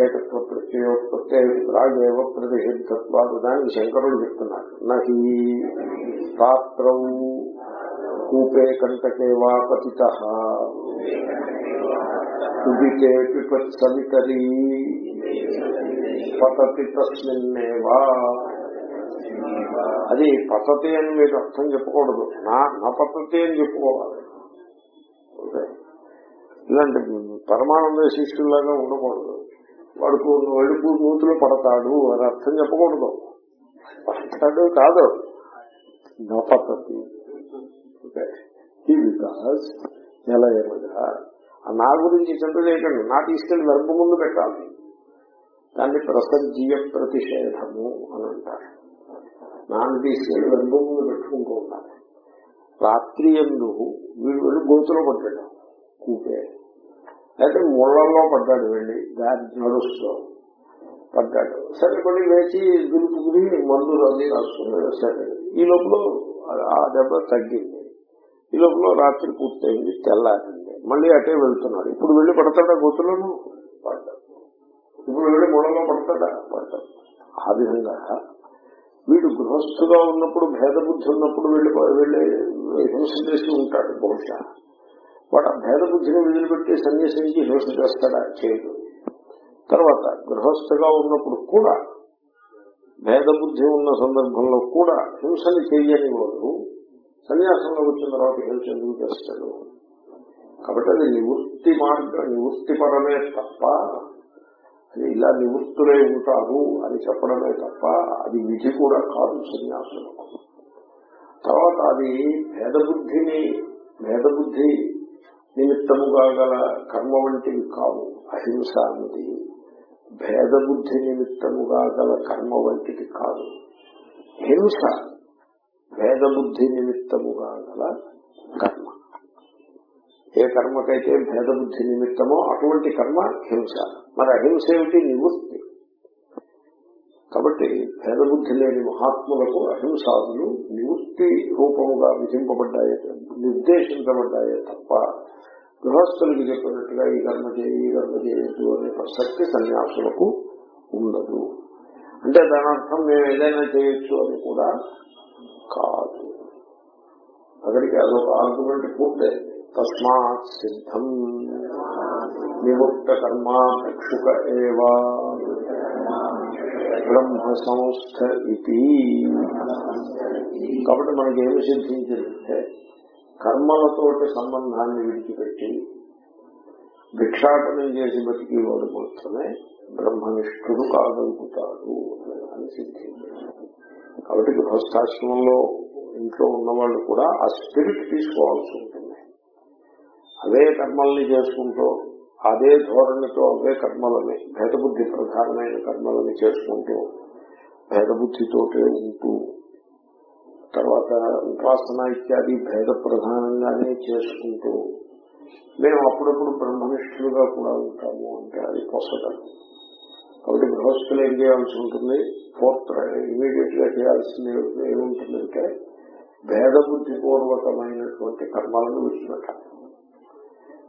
ఏకత్వ ప్రత్యయోత్పత్తి రాగేవ ప్రతిషిద్ధత్వాలు దానికి శంకరుడు చెప్తున్నాడు నహి పాత్రం కూపే కంటకే వా పతిత కుబికే పిపత్ సవితరీ పతతి తస్మిన్నేవా. అది పతతి అని మీరు అర్థం చెప్పకూడదు. నా నా పద్ధతి అని చెప్పుకోవాలి. ఇలాంటి పరమానంద శిష్యులాగా ఉండకూడదు. వాడుకు వెడుపు నూతులు పడతాడు అని అర్థం చెప్పకూడదు. పడతాడు కాదు. నపతతి బికాస్ వికాస్ నెల ఏమగా నా గురించి చింత చేయకండి నా తీసుకెళ్ళి వెంప ముందు పెట్టాలి. దాన్ని ప్రసజ్జీయ ప్రతిషేధము అని అంటారు. నాన్న తీసుకెళ్ళి వెంప ముందు పెట్టుకుంటూ ఉండాలి. రాత్రి ఎందు వీడు వెళ్ళి గోతులో పడ్డాడు. కూపే. అయితే ముళ్ళల్లో పడ్డాడు వెళ్ళి దారి నడుస్తూ పడ్డాడు. సరే కొన్ని వేచి దులుపుకుని మందులు అన్ని రాసుకున్నాడు. సరే. ఈ లోపల ఆ దెబ్బ తగ్గింది. ఈ లోపల రాత్రి పూర్తయింది తెల్లారింది. మళ్ళీ అటే వెళ్తున్నాడు. ఇప్పుడు వెళ్ళి పడతాడా గోతులను? పడ్డాడు ఇప్పుడు వెళ్ళి ముళ్ళలో పడతాడా? పడ్డాడు ఆ విధంగా వీడు గృహస్థుగా ఉన్నప్పుడు భేద బుద్ధి ఉన్నప్పుడు వెళ్ళి వెళ్ళి హింస చేసి ఉంటాడు బహుశా. వాడు భేద బుద్ధిని వదిలిపెట్టి సన్యాసించి హింస చేస్తాడా? చేయదు తర్వాత గృహస్థగా ఉన్నప్పుడు కూడా భేద బుద్ధి ఉన్న సందర్భంలో కూడా హింసని చెయ్యని వాడు సన్యాసంలో వచ్చిన తర్వాత హింస ఎందుకు చేస్తాడు? కాబట్టి అది నివృత్తి మార్గ నివృత్తిపరమే తప్ప అది ఇలా నివృత్తులే ఉంటారు అని చెప్పడమే తప్ప అది విధి కూడా కాదు సన్యాసులకు. తర్వాత అది భేద బుద్ధిని భేద బుద్ధి నిమిత్తముగా గల కర్మ వంటివి కావు. అహింస అన్నది భేదబుద్ధి నిమిత్తముగా గల కర్మ వంటిది కాదు. హింస భేదబుద్ధి నిమిత్తముగా గల కర్మ. ఏ కర్మకైతే భేదబుద్ధి నిమిత్తమో అటువంటి కర్మ హింస. మరి అహింస ఏమిటి? నివృత్తి. కాబట్టి భేదబుద్ధి లేని మహాత్ములకు అహింసాదులు నివృత్తి రూపముగా విధింపబడ్డాయే నిర్దేశించబడ్డాయే తప్ప గృహస్థులకి చెప్పినట్టుగా ఈ కర్మ చేయి ఈ కర్మ చేయొద్దు అనే ప్రసక్తి సన్యాసులకు ఉండదు. అంటే దాని అర్థం మేము ఏదైనా చేయొచ్చు అని కూడా కాదు. అక్కడికి అదొక ఆర్గ్యుమెంట్ పూర్తయింది తస్మాత్ సిద్ధం నివృత్త కర్మ భిక్షుక ఏవా బ్రహ్మ సంస్థ ఇది కాబట్టి మనకి ఏమి సిద్ధించిందంటే కర్మలతోటి సంబంధాన్ని విడిచిపెట్టి భిక్షాటనం చేసి బతికేవాడు మాత్రమే బ్రహ్మనిష్ఠుడు కాగలుగుతాడు అని సిద్ధించింది కాబట్టి గృహస్థాశ్రమంలో ఇంట్లో ఉన్నవాళ్ళు కూడా ఆ స్పిరిట్ తీసుకోవాల్సి ఉంటుంది. అదే కర్మల్ని చేసుకుంటూ అదే ధోరణితో అవే కర్మలని భేదబుద్ధి ప్రధానమైన కర్మలని చేసుకుంటూ భేదబుద్ధితోటే ఉంటూ తర్వాత ఉపాసన ఇత్యాది భేద ప్రధానంగానే చేసుకుంటూ మేము అప్పుడప్పుడు బ్రహ్మనిష్ఠులుగా కూడా ఉంటాము అంటే అది పొసగం కాబట్టి గృహస్థులు ఏం చేయాల్సి ఉంటుంది? ఫోర్త్ ఇమీడియట్గా చేయాల్సింది ఏముంటుందంటే భేద బుద్ధిపూర్వకమైనటువంటి కర్మలను విడిచిపెట్టాలి.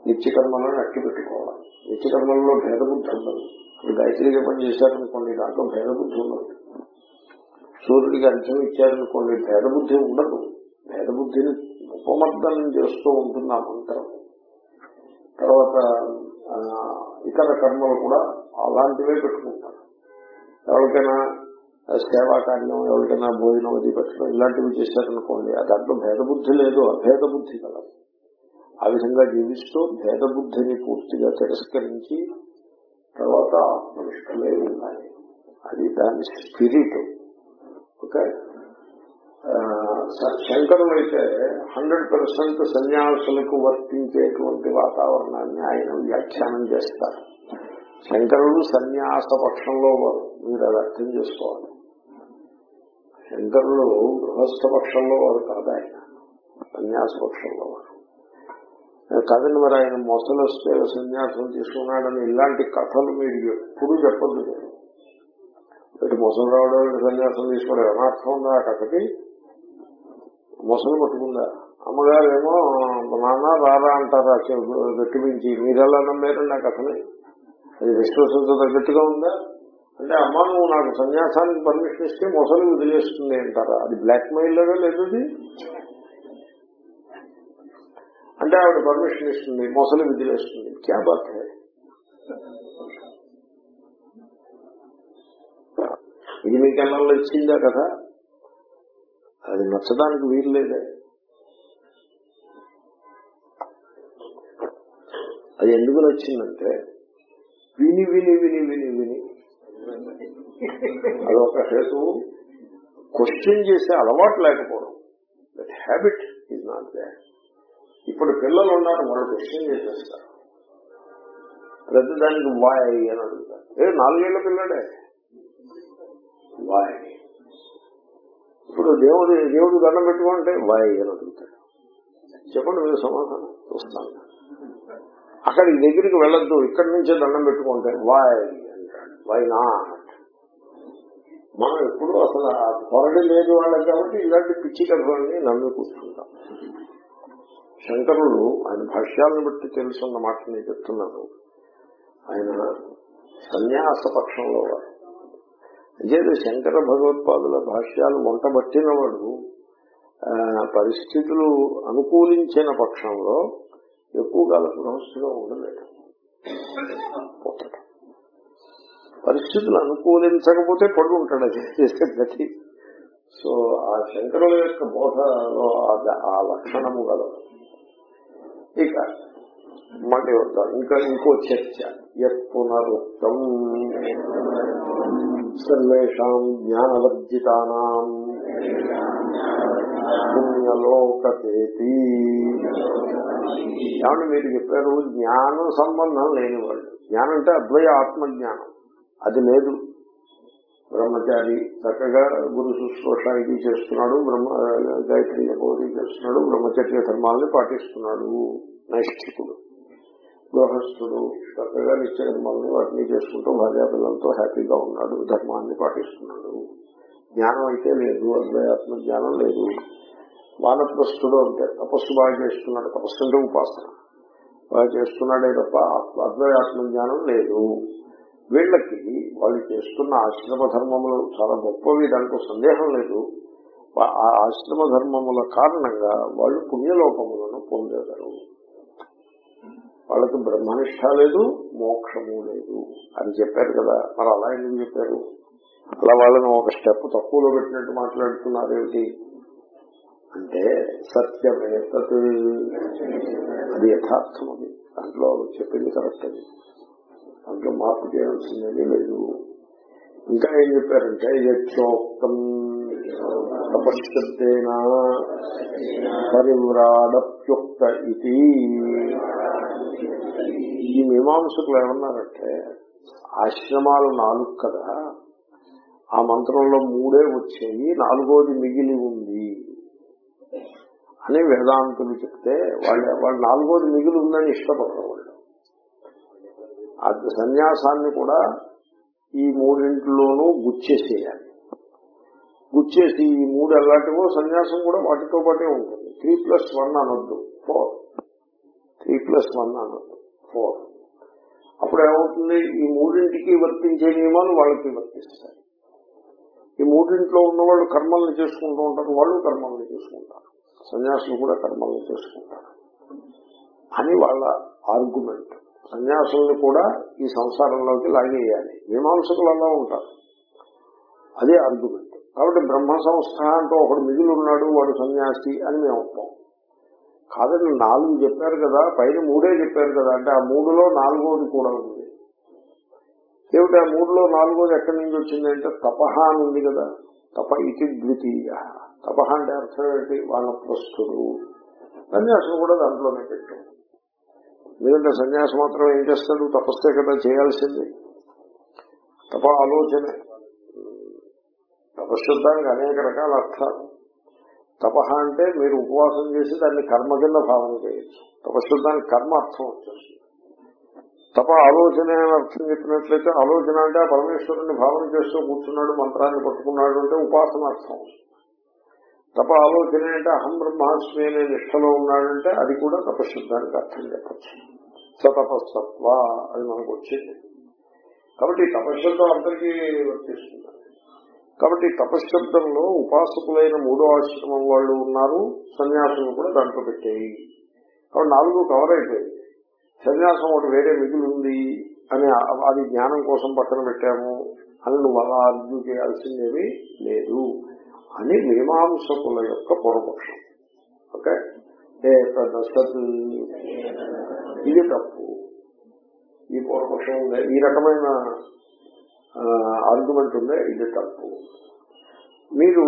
నిత్య కర్మలను అట్టి పెట్టుకోవాలి నిత్య కర్మల్లో భేదబుద్ధి ఉండదు. ఇప్పుడు గాయత్రి జపం చేశారనుకోండి దాంట్లో భేదబుద్ధి ఉండదు. సూర్యుడికి అర్థం ఇచ్చారనుకోండి భేదబుద్ధి ఉండదు. భేదబుద్ధిని ఉపమర్దనం చేస్తూ ఉంటుంది ఆ మంత్రం. తర్వాత ఇతర కర్మలు కూడా అలాంటివే పెట్టుకుంటారు. ఎవరికైనా సేవా కార్యం ఎవరికైనా భోజనం అది పెట్టడం ఇలాంటివి చేశారనుకోండి ఆ దాంట్లో భేదబుద్ధి లేదు అభేద బుద్ధి కదా. ఆ విధంగా జీవిస్తూ భేదబుద్ధిని పూర్తిగా తిరస్కరించి తర్వాత ఆత్మనిష్టలే ఉండాలి. అది దాని స్పిరిట్. ఓకే uh, శంకరులు అయితే హండ్రెడ్ పర్సెంట్ సన్యాసులకు వర్తించేటువంటి వాతావరణాన్ని ఆయన వ్యాఖ్యానం చేస్తారు. శంకరులు సన్యాస పక్షంలో వారు మీరు అది అర్థం చేసుకోవాలి. శంకరులు గృహస్థ పక్షంలో వారు కాదు ఆయన సన్యాస పక్షంలో వారు. కాదండి మరి ఆయన మొసలు వస్తే సన్యాసం తీసుకున్నాడని ఇలాంటి కథలు మీరు ఎప్పుడు చెప్పద్దు మీరు ఇటు మొసలు రావడం సన్యాసం తీసుకోవడం ఏమర్థం ఉందా? ఆ కథకి? మొసలు పట్టుకుందా అమ్మగారేమో నాన్న రారా అంటారా గట్టిమించి మీరెలా నమ్మారండి ఆ కథని? అది విశ్వసించదగ్గట్టుగా ఉందా? అంటే అమ్మ నువ్వు నాకు సన్యాసానికి పర్మిషన్ ఇస్తే ముసలి వదిలేస్తుంది అంటారా? అది బ్లాక్ మెయిల్ లాగా లేదు అంటే ఆవిడ పర్మిషన్ ఇస్తుంది ముసలి విదిలేస్తుంది. క్యా బాత్ ఇది మీకు ఎన్నల్లో ఇచ్చిందా కదా? అది నచ్చడానికి వీలు లేదే. అది ఎందుకు నచ్చిందంటే విని విని విని విని విని. అదొక హేతు. క్వశ్చన్ చేసే అలవాటు లేకపోవడం. That habit is not there ఇప్పుడు పిల్లలు ఉన్నారు వాళ్ళు క్వశ్చన్ చేసేస్తారు. ప్రతిదానికి వాయ్ అని అడుగుతారు. ఏ నాలుగేళ్ళ పిల్లడే? వాయ్ ఇప్పుడు దేవుడు దేవుడు దండం పెట్టుకుంటే వాయ్ అని అడుగుతాడు. చెప్పండి మీరు సమాధానం చూస్తాను. అక్కడికి దగ్గరికి వెళ్ళొద్దు ఇక్కడి నుంచే దండం పెట్టుకుంటే వాయ్ అంటాడు. వై నా మనం ఎప్పుడు అసలు ఆ త్వరడి లేదు వాళ్ళకి కాబట్టి ఇలాంటి పిచ్చి కథలన్నీ నమ్మి కూర్చుంటాం. శంకరుడు ఆయన భాష్యాలను బట్టి తెలుసున్న మాట నేను చెప్తున్నాను. ఆయన సన్యాస పక్షంలో వారు అంచేత శంకర భగవత్పాదుల భాష్యాలు వంట పట్టినవాడు పరిస్థితులు అనుకూలించిన పక్షంలో ఎక్కువ కాల గృహస్థుగా ఉండలేడు. పరిస్థితులు అనుకూలించకపోతే పడు ఉంటాడు అది చేసే గతి సో ఆ శంకరుల యొక్క బోధలో ఆ లక్షణము గలదు. ఇక మళ్ళీ వద్దాం. ఇంకా ఇంకో చర్చ. యత్ పునరుక్తం సర్వేషాం జ్ఞానవర్జితానాం. పుణ్యలోకతేతి ఏమంటే మీరు చెప్పారు? జ్ఞానం సంబంధం లేని వాళ్ళు జ్ఞానం అంటే అద్వయ ఆత్మజ్ఞానం. అది లేదు. బ్రహ్మచారి చక్కగా గురు శుశ్రూష ఇది చేస్తున్నాడు బ్రహ్మ గాయత్రి జపోది చేస్తున్నాడు బ్రహ్మచర్య ధర్మాలని పాటిస్తున్నాడు. నైష్ఠికుడు. గృహస్థుడు చక్కగా నిత్య వాటిని చేసుకుంటూ భార్యాపిల్లలతో హ్యాపీగా ఉన్నాడు ధర్మాన్ని పాటిస్తున్నాడు. జ్ఞానం అయితే లేదు అద్వయాత్మ జ్ఞానం లేదు. వానప్రస్థుడు అంటే తపస్సు బాగా చేస్తున్నాడు తపస్సు అంటే ఉపాసన. బాగా చేస్తున్నాడే తప్ప అద్వయాత్మ జ్ఞానం లేదు. వీళ్ళకి వాళ్ళు చేస్తున్న ఆశ్రమ ధర్మములు చాలా గొప్పవి దాంట్లో సందేహం లేదు. ఆ ఆశ్రమ ధర్మముల కారణంగా వాళ్ళు పుణ్యలోకములను పొందేదారు. వాళ్ళకి బ్రహ్మనిష్ట లేదు మోక్షము లేదు అని చెప్పారు కదా. మరి అలా ఎందుకు చెప్పారు? అలా వాళ్ళని ఒక స్టెప్ తక్కువలో పెట్టినట్టు మాట్లాడుతున్నారు ఏమిటి అంటే సత్యమే తత్. అది యథార్థం అది దాంట్లో చెప్పింది కరెక్ట్ అది. దాంట్లో మార్పు చేయాల్సిందేమీ లేదు. ఇంకా ఏం చెప్పారంటే యక్షోక్తం తపశ్శబ్దేన పరివ్రాడప్యుక్త ఇది ఈ మీమాంసకులు ఏమన్నారంటే ఆశ్రమాలు నాలుగు కదా ఆ మంత్రంలో మూడే వచ్చాయి నాలుగోది మిగిలి ఉంది అని వేదాంతులు చెప్తే వాళ్ళు వాళ్ళు నాలుగోది మిగిలి ఉందని ఇష్టపడరు వాళ్ళు. ఆ సన్యాసాన్ని కూడా ఈ మూడింటిలోనూ గుచ్చేసేయాలి. గుచ్చేసి ఈ మూడు ఎలాంటివో సన్యాసం కూడా వాటితో పాటే ఉంటుంది. త్రీ ప్లస్ వన్ అనొద్దు. ఫోర్ త్రీ ప్లస్ వన్ అనొద్దు. ఫోర్. అప్పుడు ఏమవుతుంది ఈ మూడింటికి వర్తించే నియమాలు వాళ్ళకి వర్తిస్తాయి. ఈ మూడింట్లో ఉన్న వాళ్ళు కర్మల్ని చేసుకుంటూ ఉంటారు వాళ్ళు కర్మల్ని చేసుకుంటారు. సన్యాసులు కూడా కర్మల్ని చేసుకుంటారు. అని వాళ్ళ ఆర్గ్యుమెంట్. సన్యాసుల్ని కూడా ఈ సంసారంలోకి లాగేయాలి. మీమాంసకులు అలా ఉంటారు. అదే ఆర్గ్యుమెంట్. కాబట్టి బ్రహ్మ సంస్థ అంటూ ఒకడు మిగిలి ఉన్నాడు వాడు సన్యాసి అని మేము ఉంటాం కాదండి నాలుగు చెప్పారు కదా పైన మూడే చెప్పారు కదా అంటే ఆ మూడులో నాలుగోది కూడా ఉంది. ఏమిటి ఆ మూడులో నాలుగోది ఎక్కడి నుంచి వచ్చిందంటే తపహ అని ఉంది కదా తప ఇది ద్వితీయ. తపహ అంటే అర్థం ఏంటి? వానప్రస్థుడు. సన్యాసం కూడా దాంట్లోనే పెట్టాం. ఎందుకంటే సన్యాసం మాత్రం ఏం చేస్తాడు? తపస్సే కదా చేయాల్సింది. తప ఆలోచనే. తపశుద్ధానికి అనేక రకాల అర్థాలు. తపహ అంటే మీరు ఉపవాసం చేసి దాన్ని కర్మ కింద భావన చేయొచ్చు. తపశుద్ధానికి కర్మ అర్థం వచ్చేస్తుంది. తప ఆలోచన అర్థం చెప్పినట్లయితే ఆలోచన అంటే ఆ పరమేశ్వరుని భావన చేస్తూ కూర్చున్నాడు మంత్రాన్ని పట్టుకున్నాడు అంటే ఉపాసన అర్థం తప ఆలోచన అంటే అహం బ్రహ్మాస్మి అనే నిష్టలో ఉన్నాడంటే అది కూడా తపశుద్ధానికి అర్థం చెప్పచ్చు. సతపస్సత్వ అది మనకు వచ్చింది. కాబట్టి తపశుద్ధం అందరికీ వర్తిస్తుంది. కాబట్టి తపశ్శబ్దంలో ఉపాసకులైన మూడో ఆశ్రమం వాళ్ళు ఉన్నారు సన్యాసులు కూడా దాంట్లో పెట్టాయి. కాబట్టి నాలుగు కవర్ అయిపోయాయి. సన్యాసం ఒకటి వేరే మిగిలి ఉంది అని అది జ్ఞానం కోసం పక్కన పెట్టాము అని నువ్వు అలా అర్జు చేయాల్సిందేమీ లేదు అని మీమాంసకుల యొక్క పూర్వపక్షం ఓకే? ఇది తప్పు. ఈ పూర్వపక్షం ఈ రకమైన ఆర్గ్యుమెంట్ ఉందే? ఇది తప్పు. మీరు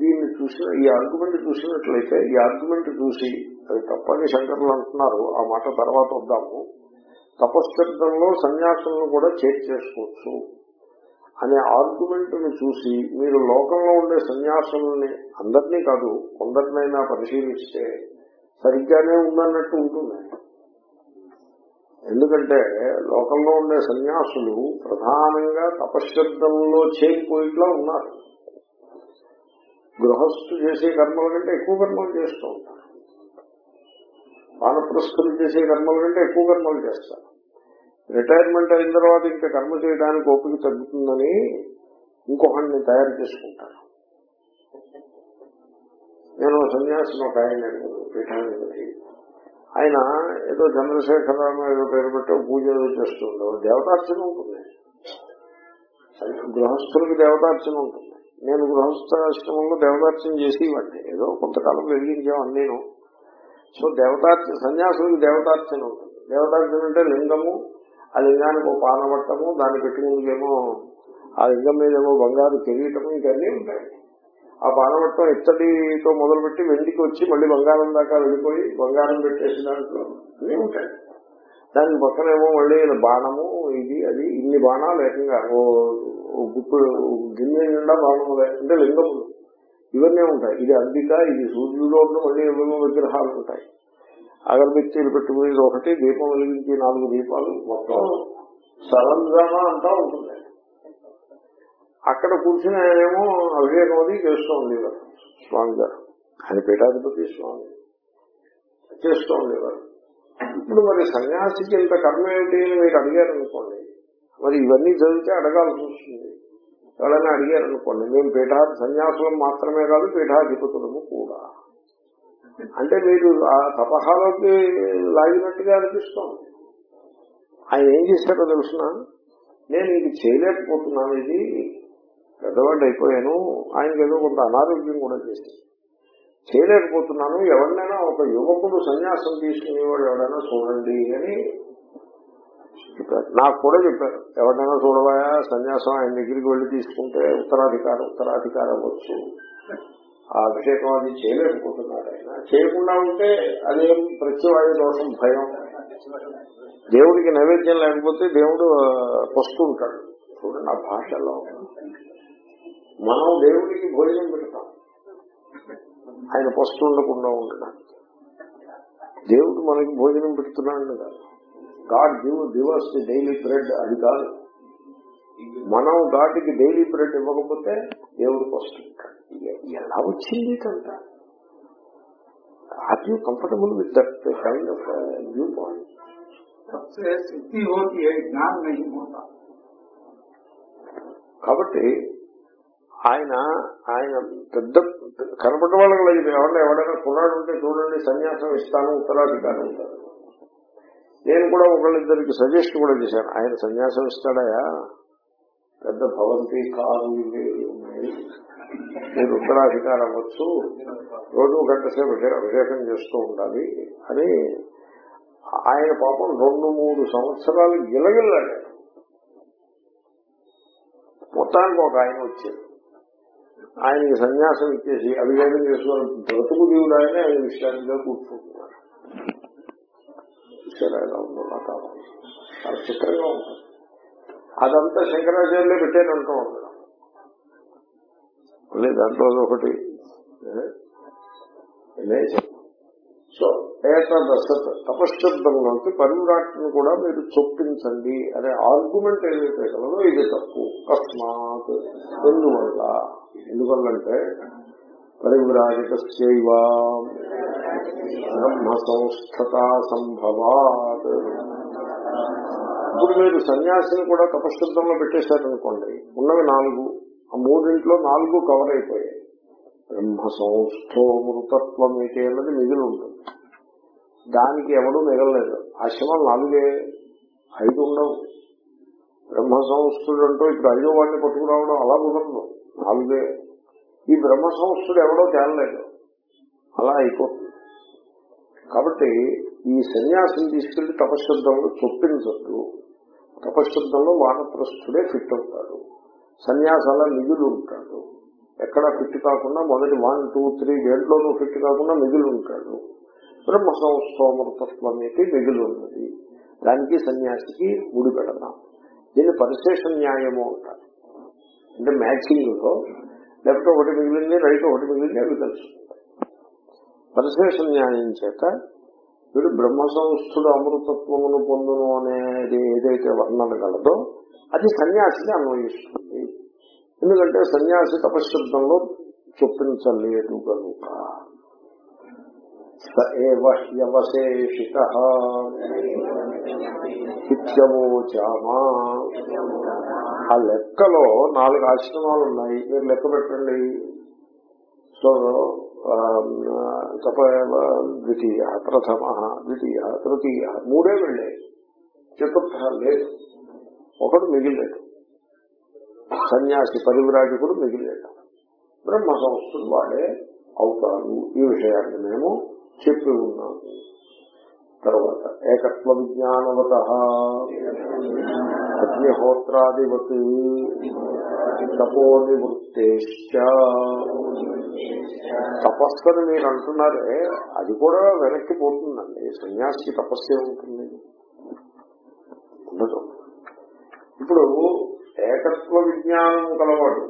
దీన్ని చూసిన ఈ ఆర్గ్యుమెంట్ చూసినట్లయితే ఈ ఆర్గ్యుమెంట్ చూసి అది తప్పని శంకరులు అంటున్నారు ఆ మాట తర్వాత వద్దాము. తపశ్శబ్దంలో సన్యాసులను కూడా చేర్చేసుకోవచ్చు అనే ఆర్గ్యుమెంట్ని చూసి మీరు లోకంలో ఉండే సన్యాసుల్ని అందరినీ కాదు కొందరినైనా పరిశీలిస్తే సరిగ్గానే ఉందన్నట్టు ఉంటుంది? ఎందుకంటే లోకంలో ఉండే సన్యాసులు ప్రధానంగా తపశ్శబ్దంలో చేరిపోయిట్లా ఉన్నారు. గృహస్థు చేసే కర్మల కంటే ఎక్కువ కర్మలు చేస్తూ ఉంటారు. వానప్రస్థులు చేసే కర్మల కంటే ఎక్కువ కర్మలు చేస్తారు. రిటైర్మెంట్ అయిన తర్వాత ఇంకా కర్మ చేయడానికి ఓపిక తగ్గుతుందని ఇంకొకరిని తయారు చేసుకుంటారు. నేను సన్యాసిని ఒక ఆయన పీఠానికి ఆయన ఏదో చంద్రశేఖరరావు ఏదో పేరు పెట్టి పూజ ఏదో చేస్తుండవు దేవతార్చన ఉంటుంది. గృహస్థులకు దేవతార్చన ఉంటుంది. నేను గృహస్థాశ్రమంలో దేవతార్చన చేసేవాడిని ఏదో కొంతకాలం వెలిగించాం నేను సో దేవతార్చన సన్యాసులకు దేవతార్చన ఉంటుంది. దేవతార్చన అంటే లింగము ఆ లింగానికి ఒక పానవట్టము దాన్ని పెట్టుకుందేమో ఆ లింగం మీదేమో బంగారు కిరీటము ఇవన్నీ ఉంటాయి. ఆ పానవట్టం ఇత్తడితో మొదలుపెట్టి వెండికి వచ్చి మళ్ళీ బంగారం దాకా వెళ్ళిపోయి బంగారం పెట్టేసి దాంట్లో అన్నీ ఉంటాయి. దాని పక్కనేమో మళ్ళీ బాణము ఇది అది ఇన్ని బాణాలు ఏకంగా. ఓ గుప్పుడు గిన్నె నిండా బాణము అంటే లింగములు ఇవన్నీ ఉంటాయి. ఇది అంబిక ఇది సూర్యుడు మళ్ళీ ఏమేమో విగ్రహాలు ఉంటాయి. అగరబెత్తీలు పెట్టుకునేది ఒకటి దీపం వెలిగించి నాలుగు దీపాలు మొత్తం సరంజామా అంతా ఉంటుంది. అక్కడ కూర్చుని ఆయనేమో అభిషేకం అది చేస్తూ ఉండేవారు స్వామి గారు ఆయన పీఠాధిపతి స్వామి. చేస్తూ ఉండేవారు ఇప్పుడు మరి సన్యాసికి ఇంత కర్మ ఏమిటి అని మీరు అడిగారు అనుకోండి మరి ఇవన్నీ చదివితే అడగాల్సి వస్తుంది. ఎవరైనా అడిగారు అనుకోండి మేము పీఠా సన్యాసులం మాత్రమే కాదు పీఠాధిపతులము కూడా. అంటే మీరు ఆ తపహాలోకి లాగినట్టుగా అనిపిస్తోంది. ఆయన ఏం చేశారో తెలుసిన? నేను ఇది చేయలేకపోతున్నాను ఇది పెద్దవాడు అయిపోయాను ఆయనకి ఏదో కొంత అనారోగ్యం కూడా చేసింది చేయలేకపోతున్నాను ఎవరినైనా ఒక యువకుడు సన్యాసం తీసుకునేవాడు ఎవరైనా చూడండి అని చెప్పారు. నాకు కూడా చెప్పారు. ఎవరినైనా చూడవా సన్యాసం ఆయన దగ్గరికి వెళ్ళి తీసుకుంటే ఉత్తరాధికారం ఉత్తరాధికారం అవ్వచ్చు. ఆ అభిషేకం అది చేయలేకపోతున్నాడు ఆయన. చేయకుండా ఉంటే అదేం ప్రత్యవాయు దోషం భయం. దేవుడికి నైవేద్యం లేకపోతే దేవుడు పస్తుంటాడు చూడండి ఆ భాషలో. మనం దేవుడికి భోజనం పెడతాం. ఆయన పస్తు ఉండకుండా ఉండడానికి దేవుడు మనకి భోజనం పెడుతున్నాడు కదా. God give givers daily bread అది కాదు. మనం గాడికి డైలీ బ్రెడ్ ఇవ్వకపోతే దేవుడికి వస్తుంది ఎలా వచ్చింది కంట are you comfortable with that kind of view point కాబట్టి ఆయన ఆయన పెద్ద కనపడ్డ వాళ్ళకి లేదు. ఎవరైనా ఎవరైనా కుర్రాడు ఉంటే చూడండి సన్యాసం ఇస్తాను ఉత్తరాధికారం ఉంటారు నేను కూడా ఒకళ్ళిద్దరికి సజెస్ట్ కూడా చేశాను. ఆయన సన్యాసం ఇస్తాడయా? పెద్ద భవంతి కారు ఉన్నాయి. మీరు ఉత్తరాధికారం అవ్వచ్చు రోజు గంట సేపు అభిషేకం చేస్తూ ఉండాలి అని ఆయన పాపం రెండు మూడు సంవత్సరాలు గిలగిల్లాడు మొత్తానికి ఒక ఆయన వచ్చేది ఆయనకి సన్యాసం ఇచ్చేసి అభివేదం చేసుకుని బ్రతుకు దేవుడు ఆయన ఆయన విశ్రాంతిగా కూర్చుంటున్నారు చూసారా ఉందో నా చాలా చిత్రంగా ఉంటుంది అదంతా శంకరాచార్యులే పెట్టానంటూ ఉంటాడు మళ్ళీ దాంట్లో ఒకటి ఏ? సో ఏతదసత్ తపశ్శబ్దంలోకి పరివ్రాట్ను కూడా మీరు చొప్పించండి అనే ఆర్గ్యుమెంట్ ఏదైతే కలదో ఇది తప్పు. అకస్మాత్. ఎందువల్ల? ఎందువల్లంటే పరివ్రాజకస్యైవ బ్రహ్మ సంస్థత సంభవాత్. ఇప్పుడు మీరు సన్యాసిని కూడా తపశ్శబ్దంలో పెట్టేశారనుకోండి ఉన్నవి నాలుగు ఆ మూడింట్లో నాలుగు కవర్ అయిపోయాయి. బ్రహ్మ సంస్థో మృతత్వం అన్నది మిగిలి ఉంటుంది దానికి ఎవడూ మిగలలేదు. ఆశ్రమం నాలుగే ఐదు ఉండవు. బ్రహ్మ సంస్థుడు అంటూ ఇప్పుడు ఐదో వాడిని పట్టుకురావడం అలా కుదరదు. నాలుగే. ఈ బ్రహ్మ సంస్థుడు ఎవడో తేలలేదు. అలా అయిపోతుంది. కాబట్టి ఈ సన్యాసిని తీసుకెళ్ళి తపశ్శబ్దంలో చొప్పించద్దు. తపశ్శబ్దంలో వానప్రస్థుడే ఫిట్ అవుతాడు. సన్యాసాల నిధులు ఉంటాడు ఎక్కడ ఫిట్ కాకుండా మొదటి వన్ టూ త్రీ దేంట్లోనూ ఫిట్ కాకుండా మిగిలి ఉంటాడు బ్రహ్మ అయితే మిగిలి ఉన్నది దానికి సన్యాసికి ముడి పెడదాం దీన్ని పరిశేష న్యాయము అంటారు. అంటే మ్యాచింగ్లో లెఫ్ట్ ఒకటి మిగిలింది రైట్ ఒకటి మిగిలింది అవి తెలుసుకుంటాయి పరిశేష న్యాయం చేత వీడు బ్రహ్మ సంస్థుడు అమృతత్వమును పొందును అనేది ఏదైతే వర్ణన గలదో అది సన్యాసిని అన్వయిస్తుంది. ఎందుకంటే సన్యాసి తపశబ్దంలో చొప్పించలేదు కనుక స ఇత్యవోచామా ఆ లెక్కలో నాలుగు ఆశ్రమాలు ఉన్నాయి మీరు లెక్క పెట్టండి. సో ఆ, తప ద్వితీయ ప్రథమ ద్వితీయ తృతీయ మూడే వెళ్ళాయి. చతుర్థ లేదు. ఒకడు మిగిలేదు సన్యాసి పరివిరాజకుడు మిగిలేడు. బ్రహ్మ సంస్థలు వాడే అవుతారు ఈ విషయాన్ని మేము చెప్పి ఉన్నాము. తర్వాత ఏకత్వ విజ్ఞానవత. అగ్నిహోత్రాదివత్ తపో నివృత్తేశ్చ తపస్సు అని మీరు అంటున్నారే అది కూడా వెనక్కి పోతుందండి. సన్యాసి తపస్సే ఉంటుంది ఉండదు. ఇప్పుడు ఏకత్వ విజ్ఞానం కలవాడు.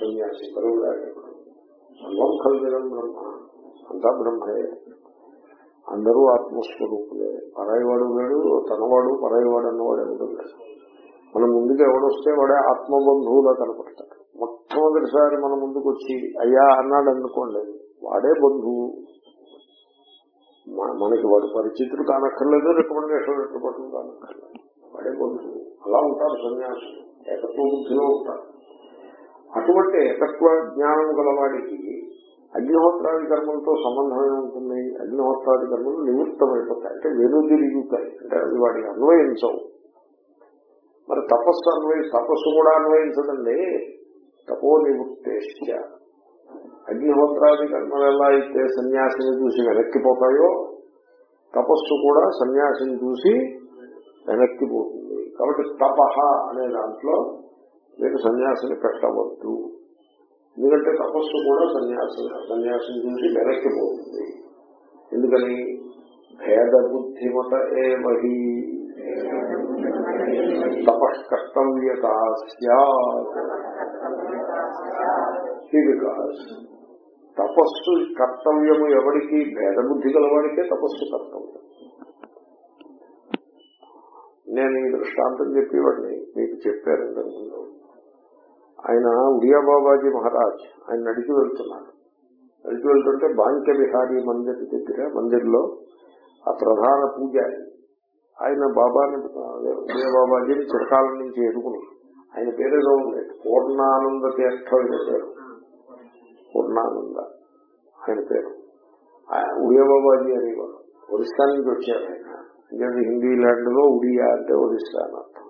సన్యాసి పరువులాడేవాడు సర్వం కలిగిన బ్రహ్మ. అంతా బ్రహ్మయే. అందరూ ఆత్మస్వరూపులే. పరాయివాడు లేడు తనవాడు పరాయివాడు అన్నవాడు ఎవడు లేడు. మన ముందుకు ఎవడొస్తే వాడే ఆత్మబంధువులా కనపడతాడు. మొట్టమొదటిసారి మన ముందుకు వచ్చి అయ్యా అన్నాడు అనుకోండి వాడే బంధువు. మనకి వాడు పరిచితులు కానక్కర్లేదు రికమెండేషన్ పెట్టుకోవటం కానక్కర్లేదు. వాడే బంధువు. అలా ఉంటారు సన్యాసులు. ఏకత్వ బుద్ధిలో ఉంటారు. అటువంటి ఏకత్వ జ్ఞానం గలవాడికి అగ్నిహోత్రాది కర్మలతో సంబంధమే ఉంటుంది. అగ్నిహోత్రాది కర్మలు నివృత్తమైపోతాయి అంటే వెనుదిరుగుతాయి అంటే అవి వాడికి అన్వయించవు. మరి తపస్సు అన్వయి తపస్సు కూడా అన్వయించదండి. తపో నివృత్తేశ్చ అగ్నిహోత్రాది కర్మలు ఎలా అయితే సన్యాసిని చూసి వెనక్కిపోతాయో తపస్సు కూడా సన్యాసిని చూసి వెనక్కిపోతుంది. కాబట్టి తపహ అనే దాంట్లో మీరు సన్యాసిని పెట్టవద్దు. ఎందుకంటే తపస్సు కూడా సన్యాసి సన్యాసిని చూసి వెనక్కిపోతుంది ఎందుకని? భేద బుద్ధిమత ఏమహి తపకర్తవ్యత బికాస్ తపస్సు కర్తవ్యము ఎవరికి? భేద బుద్ధి గలవాడికే తపస్సు కర్తవ్యం. నేను ఈ దృష్టాంతం చెప్పేవాడిని మీకు చెప్పారు ఇంతకుముందు ఆయన ఉడియా బాబాజీ మహారాజ్ ఆయన నడిచి వెళ్తున్నాడు. నడిచి వెళ్తుంటే బాంక్య విహారీ మందిర్ దగ్గర మందిర్లో ఆ ప్రధాన పూజారి ఆయన బాబాని ఉడియా బాబాజీని చిరకాలం నుంచి ఎదుగున్నాడు ఆయన పేరు ఏదో ఉంది. పూర్ణానంద తీర్థం పేరు. పూర్ణానంద ఆయన పేరు. ఆయన ఉడియా బాబాజీ అనేవారు ఒరిస్సా నుంచి వచ్చారు ఆయన. ఎందుకంటే హిందీ ల్యాండ్లో ఉడియా అంటే ఒడిస్సా అని అర్థం.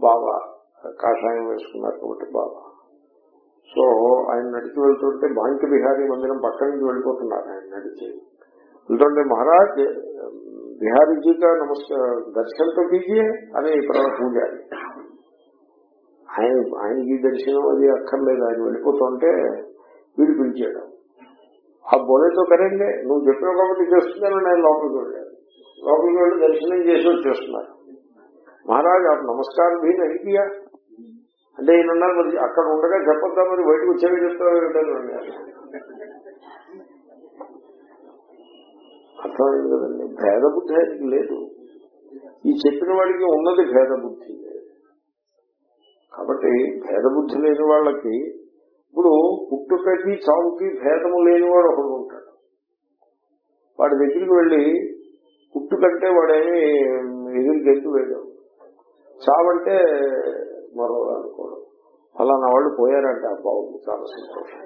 బాబా కాషాయం వేసుకున్నారు కాబట్టి బాబా. సో ఆయన నడిచి వెళ్తుంటే బాంకి బిహారీ మందిరం పక్క నుంచి వెళ్ళిపోతున్నారు ఆయన నడిచి. వెళ్తుంటే మహారాజ్ బిహారీజీ కా నమస్కార దర్శనంతో కీజే అని పూజారి. ఆయన ఆయనకి దర్శనం అది అక్కర్లేదు ఆయన వెళ్ళిపోతుంటే వీడు పిలిచాడు. ఆ బోలేతో కరెండే నువ్వు చెప్పిన కాబట్టి చేస్తున్నానని ఆయన లోపలికి వెళ్ళాడు. లోపలికి వెళ్ళి దర్శనం చేసి వచ్చేస్తున్నారు. మహారాజు నమస్కారం మీ అడిగియా అంటే ఈయన మరి అక్కడ ఉండగా చెప్పొద్దా మరి? బయటకు వచ్చేవి చెప్తారు అర్థమైంది కదండి. భేద బుద్ధి ఆయనకి లేదు. ఈ చెప్పిన వాడికి ఉన్నది భేద బుద్ధి కాబట్టి భేద బుద్ధి లేని వాళ్ళకి ఇప్పుడు పుట్టుకకి చావుకి భేదము లేనివాడు ఒకడు ఉంటాడు. వాడి దగ్గరికి వెళ్ళి పుట్టుకంటే వాడేమి ఎగిరి గెంతు వేయడం చావంటే మరో అనుకోవడం ఫలానా వాళ్ళు పోయారంట బాబు చాలా సంతోషం.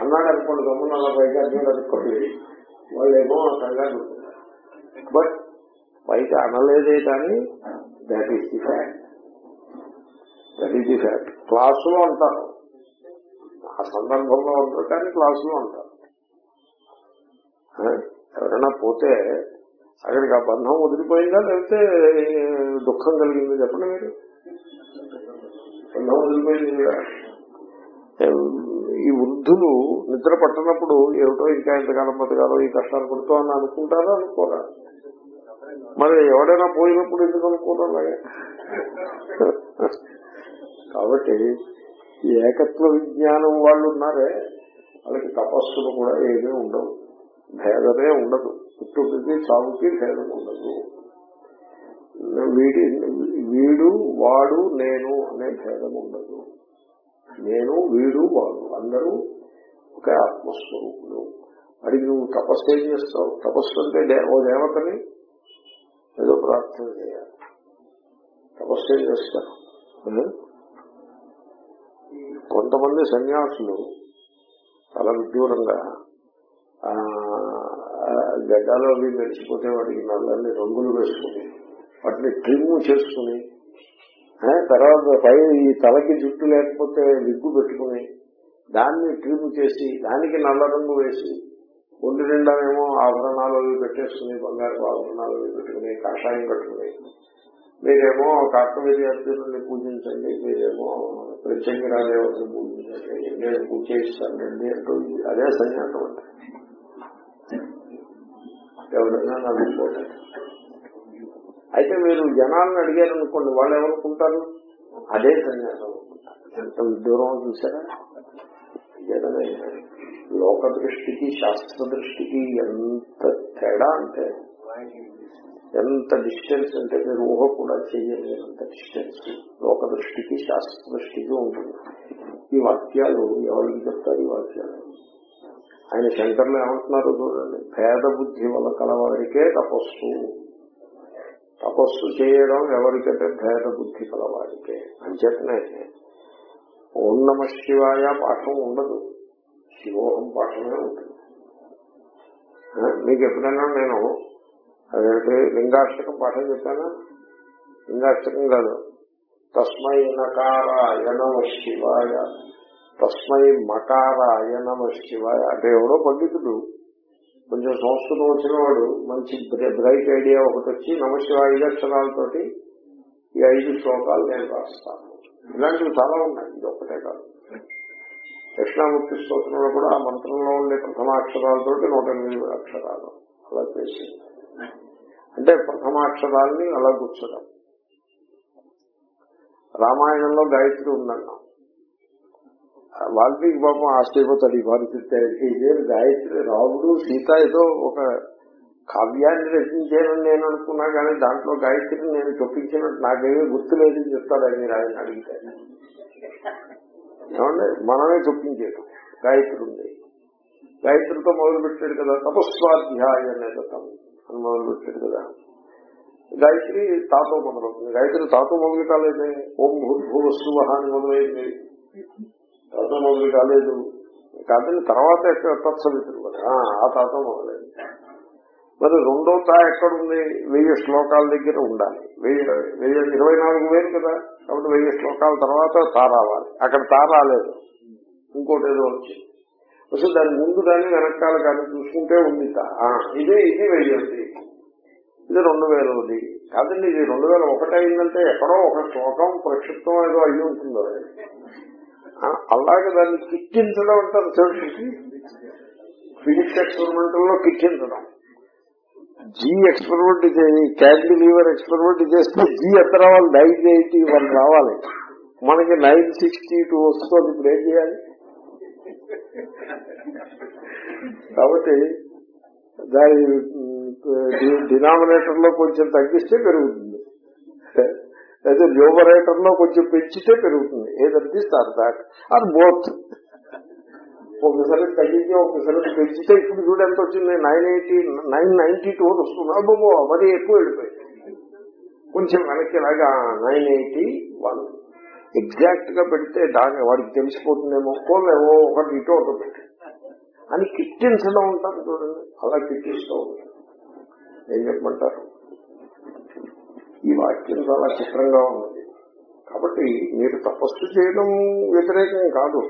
అన్నాడు అనుకోండి గమ్మున పైకి అన్నాడు అనుకోండి వాళ్ళు ఏమో కంగారు బట్ పైకి అనలేదే కానీ that is the fact that is the fact క్లాసులో అంటారు. ఆ సందర్భంలో ఉంటారు కానీ క్లాసులో అంటారు. ఎవరైనా పోతే అక్కడికి ఆ బంధం వదిలిపోయిందా లేకపోతే దుఃఖం కలిగిందా చెప్పండి మీరు? బంధం వదిలిపోయింది? కదా. ఈ వృద్ధులు నిద్ర పట్టనప్పుడు ఏమిటో ఇంకా ఎంతకాలం బతకాలో ఈ కష్టాలు పడుతూ అని అనుకుంటారా అనుకోరా? మరి ఎవడైనా పోయినప్పుడు ఎందుకు అనుకోవడం కాబట్టి ఈ ఏకత్వ విజ్ఞానం వాళ్ళు ఉన్నారే వాళ్ళకి తపస్సులు కూడా ఏమీ ఉండవు. భేదమే ఉండదు. పుట్టుకకి చావుకి భేదం ఉండదు. వీడి వీడు వాడు నేను అనే భేదం ఉండదు. నేను వీడు వాడు అందరూ ఒక ఆత్మస్వరూపులు. అడిగి నువ్వు తపస్సు ఏం చేస్తావు? తపస్సు అంటే ఓ దేవతని ఏదో ప్రార్థన చేయాలి. తపస్సు ఏం చేస్తారు కొంతమంది సన్యాసులు చాలా విడ్డూరంగా గడ్డాలు అవి మెరిచిపోతే వాటికి నల్లని రంగులు వేసుకుని వాటిని ట్రిమ్ చేసుకుని తర్వాత పై ఈ తలకి జుట్టు లేకపోతే విగ్గు పెట్టుకుని దాన్ని ట్రిమ్ చేసి దానికి నల్ల రంగు వేసి ఒంటి నిండా ఏమో ఆభరణాలు అవి పెట్టేసుకుని బంగారు ఆభరణాలు అవి పెట్టుకుని కాషాయం కట్టుకుని మీరేమో కార్తవీర్య అర్జునుడిని పూజించండి మీరేమో ప్రత్యేక దేవతను పూజించండి నేను పూజ చేస్తానండి అంటూ అదే సన్యాసం అంటే. ఎవరైనా నవ్వుకోవడం అయితే మీరు జనాలను అడిగారు అనుకోండి వాళ్ళు ఏమనుకుంటారు? అదే సన్యాసం అనుకుంటారు. ఎంత విదూరం చూసారా? జనమే లోక దృష్టికి శాస్త్ర దృష్టికి ఎంత తేడా అంటే ఎంత డిస్టెన్స్ అంటే మీరు ఊహ కూడా చేయలేనంత డిస్టెన్స్. లోక దృష్టికి శాస్త్ర దృష్టికి ఉంటుంది. ఈ వాక్యాలు ఎవరికి చెప్తారు? ఈ వాక్యాలు. ఆయన శంకర్లు ఏమంటున్నారు చూడండి భేద బుద్ధి వల్ల కలవాడికే తపస్సు. తపస్సు చేయడం ఎవరికంటే భేద బుద్ధి కలవాడికే అంచేతనే ఓం నమ శివాయ పాఠం ఉండదు. శివోహం పాఠమే ఉంటుంది. మీకు ఎప్పుడైనా నేను అదేంటి లింగాష్టకం పాఠం చెప్పానా? లింగాష్టకం కాదు. తస్మై నకారాయ నమ శివాయ. తస్మై మకారాయ నమ శివాయ. అంటే ఎవడో పండితుడు కొంచెం సంస్కృతం వచ్చిన వాడు మంచి బ్రైట్ ఐడియా ఒకటి వచ్చి నమశివ ఐదు అక్షరాలతోటి ఈ ఐదు శ్లోకాలు నేను రాస్తాను. ఇలాంటివి చాలా ఉన్నాయి ఇది ఒకటే కాదు. దక్షిణామూర్తి స్తోత్రంలో కూడా ఆ మంత్రంలో ఉండే ప్రథమాక్షరాలతో నూట ఎనిమిది అక్షరాలు అలా చేసి. అంటే ప్రథమాక్షరాలని అలా కూర్చోడం రామాయణంలో గాయత్రి ఉందన్నాం. వాల్మీకి పాపం ఆశ్చర్యపోతాడు ఈ పరిస్థితి ఇదే గాయత్రి రాముడు సీత ఏదో ఒక కావ్యాన్ని రచించానని నేను అనుకున్నా కానీ దాంట్లో గాయత్రిని నేను చొప్పించినట్టు నాకేమీ గుర్తులేదని చెప్తాడు ఆయన మీరు ఆయన అడిగితే. ఏమండి? మనమే చొప్పించేయడం గాయత్రి ఉంది. గాయత్రితో మొదలు పెట్టాడు కదా తపస్వాధ్యాయ నేతం అని మొదలు పెట్టాడు కదా. గాయత్రి తాతో మొదలవుతుంది. గాయత్రి తాతో మొదలు కాలేదే ఓం భూర్భువస్సు అని మొదలైంది. తాత మొదలు కాలేదు. కాదని తర్వాత తత్సవితులు ఆ తాత మొదలైంది మరి రెండో తా ఎక్కడుంది? వెయ్యి శ్లోకాల దగ్గర ఉండాలి. వెయ్యి వెయ్యి ఇరవై నాలుగు వేలు కదా. కాబట్టి వెయ్యి శ్లోకాల తర్వాత తా రావాలి. అక్కడ తా రాలేదు. ఇంకోటి ఏదో వచ్చింది అసలు దాని ముందు కానీ వెనకాల కానీ చూసుకుంటే ఉంది తా. ఇది ఇది వెయ్యి ఇది రెండు వేలది. కాదండి ఇది రెండు వేల ఒకటి అయిందంటే ఎక్కడో ఒక శ్లోకం ప్రక్షిప్తం ఏదో అయ్యి ఉంటుందో. అలాగే దాన్ని కిక్కించడం అంటారు చూడండి. ఫిజిక్స్ ఎక్స్పెరిమెంట్లో కిక్కించడం. జీ ఎక్స్పెరిమెంట్ క్యాండీ లీవర్ ఎక్స్పెరిమెంట్ చేస్తే జీ ఎంత రావాలి నైన్ ఎయిటీ వన్ రావాలి. మనకి నైన్ సిక్స్టీ టూ వస్తుంది ఇప్పుడు ఏం చేయాలి? కాబట్టి దాని డినామినేటర్లో కొంచెం తగ్గిస్తే పెరుగుతుంది. అయితే న్యూమరేటర్లో కొంచెం పెంచితే పెరుగుతుంది. ఏదంటే సార్ దాట్ అది బోత్ ఒకసారి తగ్గించి ఒకసారి పెంచితే ఇప్పుడు చూడ ఎంత వచ్చింది? Nine eighty nine ninety two వస్తుంది. అబ్బో మరి ఎక్కువ వెళ్ళిపోయింది. కొంచెం వెనక్కి ఇలాగా నైన్ ఎయిటీ వన్ ఎగ్జాక్ట్గా పెడితే దాని వాడికి తెలిసిపోతుందేమో. కోలేమో ఒకటి ఇటు ఒకటి పెట్టి. అని కిట్టించడం ఉంటారు చూడండి. అలా కిట్టిస్తూ ఉంటారు. ఏం చెప్పమంటారు? ఈ వాక్యం చాలా చిత్రంగా ఉన్నది కాబట్టి మీరు తపస్సు చేయడం వ్యతిరేకం కాదు.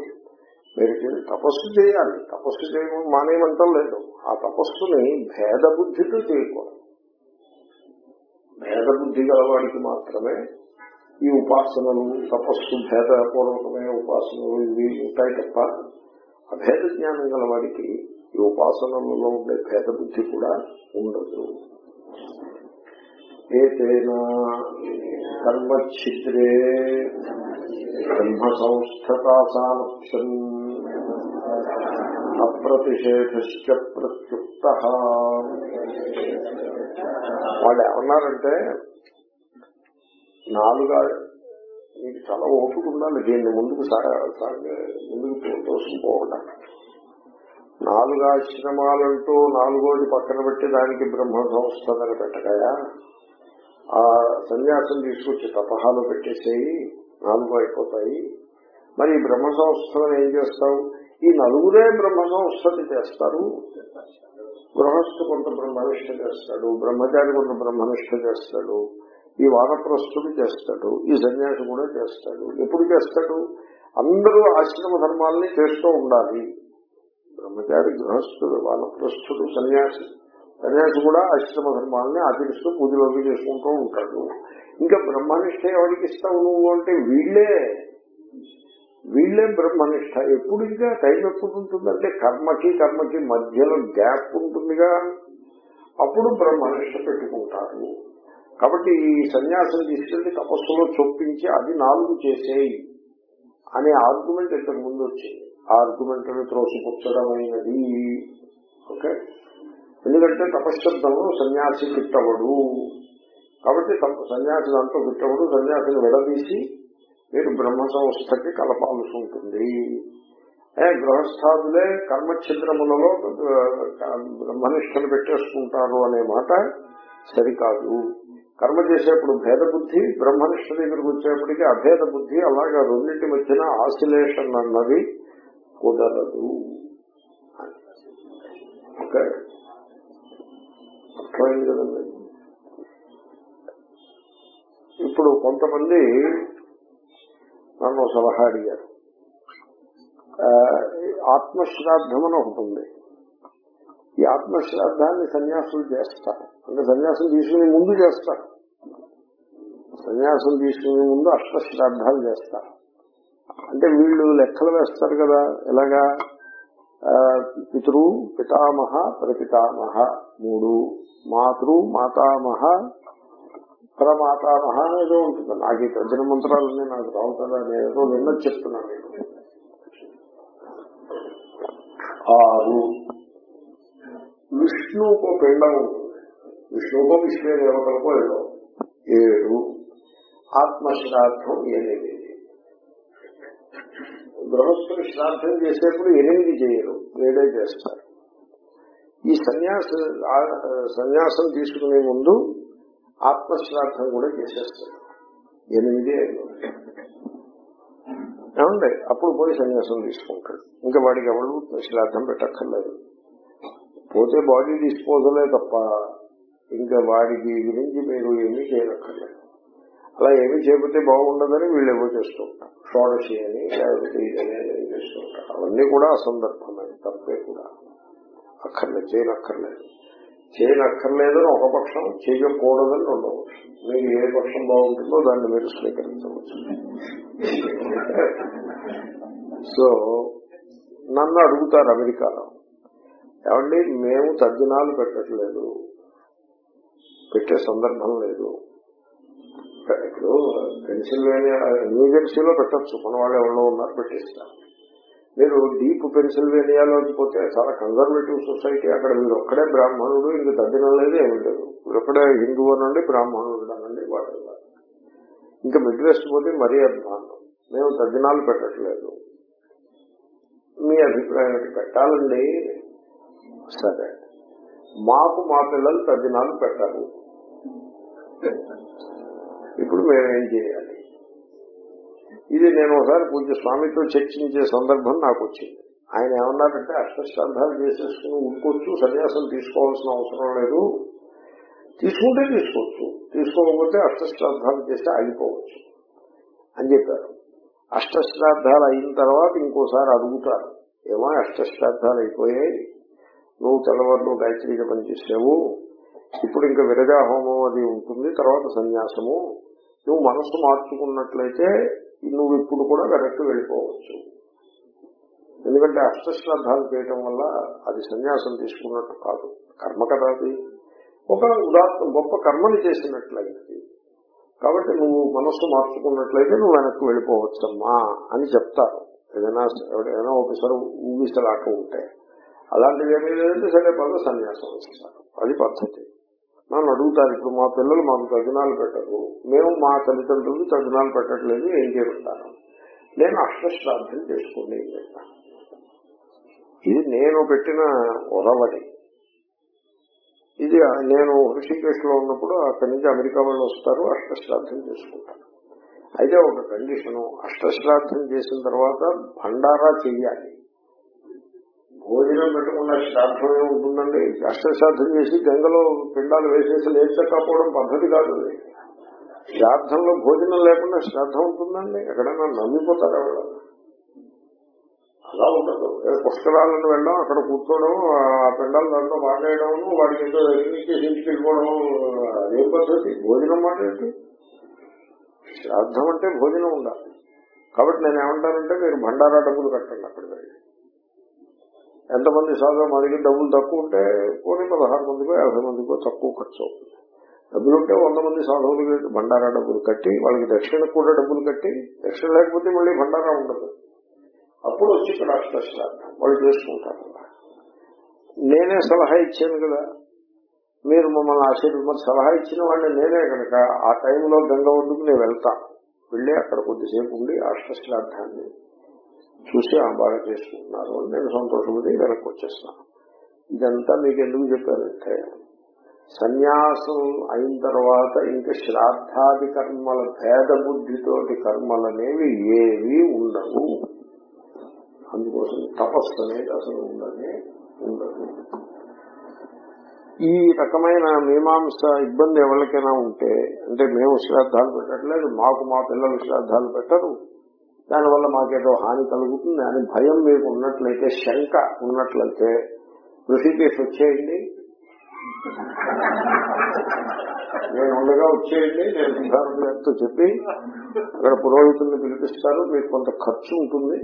మీరు తపస్సు చేయాలి. తపస్సు చేయడం మానేమంటం లేదు. ఆ తపస్సుని భేద బుద్ధితో చేయకూడదు. భేద బుద్ధి గలవాడికి మాత్రమే ఈ ఉపాసనలు తపస్సు భేదపూర్వకమైన ఉపాసనలు ఇవి ఉంటాయి తప్ప అభేద జ్ఞానం గలవాడికి ఈ ఉపాసనలలో ఉండే భేద బుద్ధి కూడా ఉండదు. ఏతేనా? కర్మఛిద్రే బ్రహ్మ సంస్థతా సామర్థ్యం అప్రతిషేధశ్చ ప్రత్యుక్త. వాళ్ళు ఏమన్నారంటే నాలుగా మీకు చాలా ఓపిక ఉండాలి దీన్ని ముందుకు సా- ముందుకు తోసుకుపోవడం నాలుగు ఆశ్రమాలంటూ నాలుగోది పక్కన పెట్టి దానికి బ్రహ్మ సంస్థ పెట్టగా ఆ సన్యాసం తీసుకొచ్చి తపహాలు పెట్టేసేయి నాలుగు అయిపోతాయి. మరి బ్రహ్మ సంస్థలను ఏం చేస్తావు ఈ నలుగురే బ్రహ్మ సంస్థని చేస్తారు. గృహస్థు కొంత బ్రహ్మనిష్ట చేస్తాడు బ్రహ్మచారి కొంత బ్రహ్మనిష్ట చేస్తాడు ఈ వానప్రస్థుడు చేస్తాడు ఈ సన్యాసి కూడా చేస్తాడు. ఎప్పుడు చేస్తాడు? అందరూ ఆశ్రమ ధర్మాలని చేస్తూ ఉండాలి. బ్రహ్మచారి గృహస్థుడు వానప్రస్థుడు సన్యాసి. సన్యాసి కూడా ఆశ్రమ ధర్మాలని ఆచరిస్తూ పూజలోకి చేసుకుంటూ ఉంటాడు. ఇంకా బ్రహ్మనిష్ట ఎవరికి ఇస్తావు నువ్వు అంటే వీళ్ళే. వీళ్ళే బ్రహ్మనిష్ట. ఎప్పుడు ఇంకా టైం ఎప్పుడు ఉంటుందంటే కర్మకి కర్మకి మధ్యలో గ్యాప్ ఉంటుందిగా. అప్పుడు బ్రహ్మనిష్ట పెట్టుకుంటారు కాబట్టి ఈ సన్యాసం తీసుకెళ్ళి తపస్సులో చొప్పించి అది నాలుగు చేసేయి అనే ఆర్గ్యుమెంట్ ఇంతకు ముందు వచ్చింది. ఆ ఆర్గ్యుమెంట్ త్రోసిపుచ్చడమైనది. ఓకే? ఎందుకంటే తపశ్శబ్దము సన్యాసి గిట్టవడు కాబట్టి సన్యాసి దాంట్లో గిట్టవడు సన్యాసిని విడదీసి మీరు బ్రహ్మ సంస్థకి కలపాల్సి ఉంటుంది గృహస్థాదులే కర్మఛిద్రములలో బ్రహ్మనిష్టలు పెట్టేసుకుంటారు అనే మాట సరికాదు. కర్మ చేసేప్పుడు భేద బుద్ధి బ్రహ్మనిష్ట దగ్గరకు వచ్చేప్పటికీ అభేద బుద్ధి అలాగా రెండింటి మధ్యన ఆసిలేషన్ అన్నది కుదరదు. ఓకే? అర్థమైంది. కదండి ఇప్పుడు కొంతమంది నన్ను సలహా అడిగారు. ఆ, ఆత్మశ్రాద్ధం అని ఒకటి ఉంది. ఈ ఆత్మశ్రాద్ధాన్ని సన్యాసులు చేస్తారు. అంటే సన్యాసం తీసుకునే ముందు చేస్తారు. సన్యాసం తీసుకునే ముందు అష్టశ్రాద్ధాలు చేస్తారు. అంటే వీళ్ళు లెక్కలు వేస్తారు కదా. ఎలాగా? ఆ, పితృ పితామహ ప్రపితామహ. మూడు. మాతృ మాతామహ ప్రమాతామహ ఏదో ఉంటుంది. నాకు ఈ తద్దిన మంత్రాలన్నీ నాకు రావు కదా నేను నిన్న చెప్తున్నాను ఆరు. విష్ణువుకు పిండం ఉంటుంది విష్ణువుకో విష్ణు దేవతలకో ఏదో. ఏడు. ఆత్మశ్రాద్ధం ఎనిమిది. గృహస్థులు శ్రాద్ధం చేసేప్పుడు ఎనిమిది చేయరు. ఏడే చేస్తారు. ఈ సన్యాస సన్యాసం తీసుకునే ముందు ఆత్మశ్రాద్ధం కూడా చేసేస్తారు. ఎనిమిది ఏమండి? అప్పుడు పోయి సన్యాసం తీసుకుంటాడు ఇంకా వాడికి ఎవరు శ్రాద్ధం పెట్టక్కర్లేదు. పోతే బాడీ డిస్పోజలే తప్ప ఇంకా వాడికి గురించి మీరు ఏమీ చేయనక్కర్లేదు అలా ఏమీ చేయకపోతే బాగుండదని వీళ్ళు ఏవో చేస్తూ ఉంటారు. షోడశి అని లేకపోతే ఇదని చేస్తూ ఉంటారు. అవన్నీ కూడా అసందర్భమే తప్పే కూడా. అక్కర్లేదు చేయనక్కర్లేదు. చేయనక్కర్లేదని ఒక పక్షం చేయకూడదని రెండో పక్షం. మీరు ఏ పక్షం బాగుంటుందో దాన్ని మీరు స్వీకరించవచ్చు. సో నన్ను అడుగుతారు అమెరికాలో. ఏమండి మేము తద్దినాలు పెట్టట్లేదు. పెట్టే సందర్భం లేదు. ఇప్పుడు పెన్సిల్వేనియా న్యూజెర్సీలో పెట్టచ్చు. మన వాళ్ళు ఎవరో ఉన్నారు పెట్టేస్తారు. మీరు డీప్ పెన్సిల్వేనియాలోకి పోతే చాలా కన్జర్వేటివ్ సొసైటీ అక్కడ మీరు ఒక్కడే బ్రాహ్మణుడు ఇంక తద్దినం లేదు ఏమి లేదు. మీరు ఒక్కడే హిందూ అనండి బ్రాహ్మణుడు అనండి వాడు ఇంకా మిడ్ వెస్ట్ పోతే మరీ అభిమానం మేము తగ్గినాలు పెట్టట్లేదు. మీ అభిప్రాయం పెట్టాలండి. సరే. మాకు మా పిల్లలు తద్దినాలు పెట్టారు. ఇప్పుడు మేమేం చేయాలి? ఇది నేను ఒకసారి పూజ స్వామితో చర్చించే సందర్భం నాకు వచ్చింది ఆయన ఏమన్నారంటే అష్టశ్రద్ధాలు చేసేసుకుని ఊరుకోవచ్చు సన్యాసం తీసుకోవాల్సిన అవసరం లేదు. తీసుకుంటే తీసుకోవచ్చు. తీసుకోకపోతే అష్టశ్రాద్ధాలు చేస్తే ఆగిపోవచ్చు అని చెప్పారు. అష్టశ్రాద్ధాలు అయిన తర్వాత ఇంకోసారి అడుగుతారు ఏమో అష్టశ్రాద్ధాలు అయిపోయాయి. నువ్వు తెల్లవారులు గాయత్రి జపం చేసావు. ఇప్పుడు ఇంకా విరజా హోమం అది ఉంటుంది తర్వాత సన్యాసము. నువ్వు మనస్సు మార్చుకున్నట్లయితే నువ్వు ఇప్పుడు కూడా వెనక్కి వెళ్ళిపోవచ్చు. ఎందుకంటే అష్టశ్రద్ధాలు చేయటం వల్ల అది సన్యాసం తీసుకున్నట్టు కాదు. కర్మ కదా అది. ఒక ఉదాహరణ గొప్ప కర్మని చేసినట్లయింది కాబట్టి నువ్వు మనస్సు మార్చుకున్నట్లయితే నువ్వు వెనక్కి వెళ్ళిపోవచ్చమ్మా అని చెప్తారు. ఏదైనా ఏదైనా ఒకసారి ఊగిసలాట ఉంటే అలాంటిది ఏమీ లేదంటే సరే పద సన్యాసం ఇస్తారు అది పద్ధతి. నన్ను అడుగుతారు ఇప్పుడు మా పిల్లలు మాకు తగినాలు పెట్టరు. మేము మా తల్లిదండ్రులకు తగినాలు పెట్టట్లేదు ఏం చేయమంటారు? నేను అష్టశ్రాద్ధం చేసుకోండి ఏం చెప్తాను ఇది నేను పెట్టిన ఒరవడి. ఇది నేను హృషికేశ్లో ఉన్నప్పుడు అక్కడి నుంచి అమెరికా వాళ్ళు వస్తారు అష్టశ్రాద్ధం చేసుకుంటారు. అయితే ఒక కండిషను అష్టశ్రాద్ధం చేసిన తర్వాత భండారా చెయ్యాలి. భోజనం పెట్టకుండా శ్రాద్ధమే ఉంటుందండి. అష్టశ్రాద్ధం చేసి గంగలో పిండాలు వేసేసి లేచకపోవడం పద్ధతి కాదు శ్రాద్ధంలో భోజనం లేకుండా శ్రద్ధ ఉంటుందండి. ఎక్కడైనా నమ్మిపోతారా అలా ఉండదు. పుష్కరాలను వెళ్ళడం అక్కడ కూర్చోవడం ఆ పిండాలు దాంట్లో మాట్లాడడం వాడికి ఏదో ఎన్నికేసి ఇంటికి వెళ్ళిపోవడం పద్ధతి. భోజనం మాట్లాడి శ్రాద్ధం అంటే భోజనం ఉండాలి. కాబట్టి నేను ఏమంటానంటే మీరు భండారా డబ్బులు కట్టండి అక్కడ వెళ్ళి. ఎంతమంది సాధన మా దగ్గర డబ్బులు తక్కువ ఉంటే పోనీ పదహారు మందికో యాభై మందికో తక్కువ ఖర్చు అవుతుంది. డబ్బులు ఉంటే వంద మంది సాధువులకి భండారా డబ్బులు కట్టి వాళ్ళకి దక్షిణ కూడా డబ్బులు కట్టి దక్షిణ లేకపోతే మళ్ళీ భండారా ఉండదు. అప్పుడు వచ్చి ఇక్కడ అష్టశ్రాద్ధం వాళ్ళు చేసుకుంటారు. నేనే సలహా ఇచ్చాను కదా. మీరు మమ్మల్ని ఆశీర్వ సలహా ఇచ్చిన వాడిని నేనే కనుక ఆ టైంలో గంగ ఒడ్డుకు నేను వెళ్తాను. వెళ్ళి అక్కడ కొద్దిసేపు ఉండి అష్టశ్రాద్ధాన్ని చూసి ఆ బాగా చేసుకుంటున్నారు అని నేను సంతోషపడి వెనక్కి వచ్చేస్తాను ఇదంతా మీకు ఎందుకు చెప్పానంటే సన్యాసం అయిన తర్వాత ఇంకా శ్రాద్ధాది కర్మల భేద బుద్ధితోటి కర్మలనేవి ఏవి ఉండవు. అందుకోసం తపస్సు అనేది అసలు ఉండనే ఉండదు. ఈ రకమైన మీమాంస ఇబ్బంది ఎవరికైనా ఉంటే అంటే మేము శ్రాద్ధాలు పెట్టట్లేదు మాకు మా పిల్లలు శ్రాద్ధాలు పెట్టరు దానివల్ల మాకేదో హాని కలుగుతుంది అని భయం మీకు ఉన్నట్లయితే శంక ఉన్నట్లయితే ఋషికేష్ వచ్చేయండి. నేను ఉండగా వచ్చేయండి నేను ప్రధాన చెప్పి అక్కడ పురోహితుల్ని పిలిపిస్తారు మీకు కొంత ఖర్చు ఉంటుంది.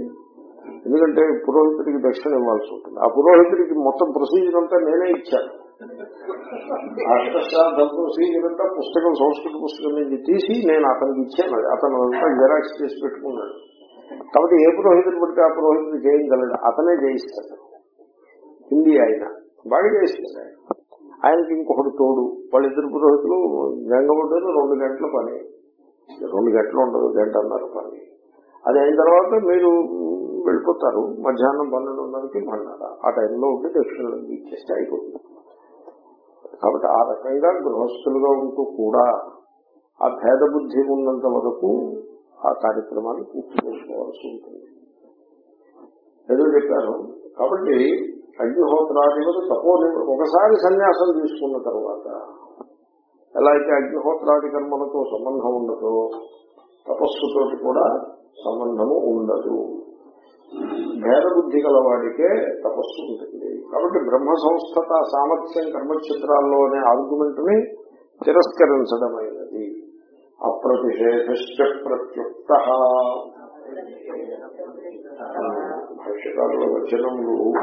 ఎందుకంటే పురోహితుడికి దక్షిణ ఇవ్వాల్సి ఉంటుంది. ఆ పురోహితుడికి మొత్తం ప్రొసీజర్ అంతా నేనే ఇచ్చాను. ప్రొసీజర్ అంతా పుస్తకం సంస్కృత పుస్తకం నుంచి తీసి నేను అతనికి ఇచ్చాను. అతను అంతా జెరాక్స్ చేసి పెట్టుకున్నాడు. కాబట్టి ఏ పురోహితుడు పడితే ఆ పురోహితుడు చేయగలడు అతనే జయిస్తాడు. హిందీ ఆయన. బాగా చేయిస్తాడు ఆయన. ఆయనకి ఇంకొకటి తోడు. వాళ్ళిద్దరు పురోహితులు గంగబడ్డారు రెండు గంటల పని. రెండు గంటలు ఉండదు గంట అన్నారు పని. అది అయిన తర్వాత మీరు వెళ్ళిపోతారు. మధ్యాహ్నం పన్నెండున్నరకి మన్నారా. ఆ టైంలో ఉండి దక్షిణ ఇచ్చేస్తే అయిపోతుంది. కాబట్టి ఆ రకంగా గృహస్థులుగా ఉంటూ కూడా ఆ భేద బుద్ధి ఉన్నంత వరకు ఆ కార్యక్రమాన్ని పూర్తి చేసుకోవాల్సి ఉంటుంది. ఏదో చెప్పాను కాబట్టి అగ్నిహోత్రాధిపతి తపోని ఒకసారి సన్యాసం తీసుకున్న తర్వాత ఎలా అయితే అగ్నిహోత్రాది కర్మలతో సంబంధం ఉండదో తపస్సుతో కూడా సంబంధము ఉండదు. భేద బుద్ధి గలవాడికే తపస్సు ఉంటుంది. కాబట్టి బ్రహ్మ సంస్థత సామర్థ్యం కర్మక్షేత్రాల్లో అనే ఆర్గ్యుమెంట్ని తిరస్కరించడమైనది. అప్రతిషేధశ్చ ప్రత్యుక్త. భాష్యకారుల వచనములు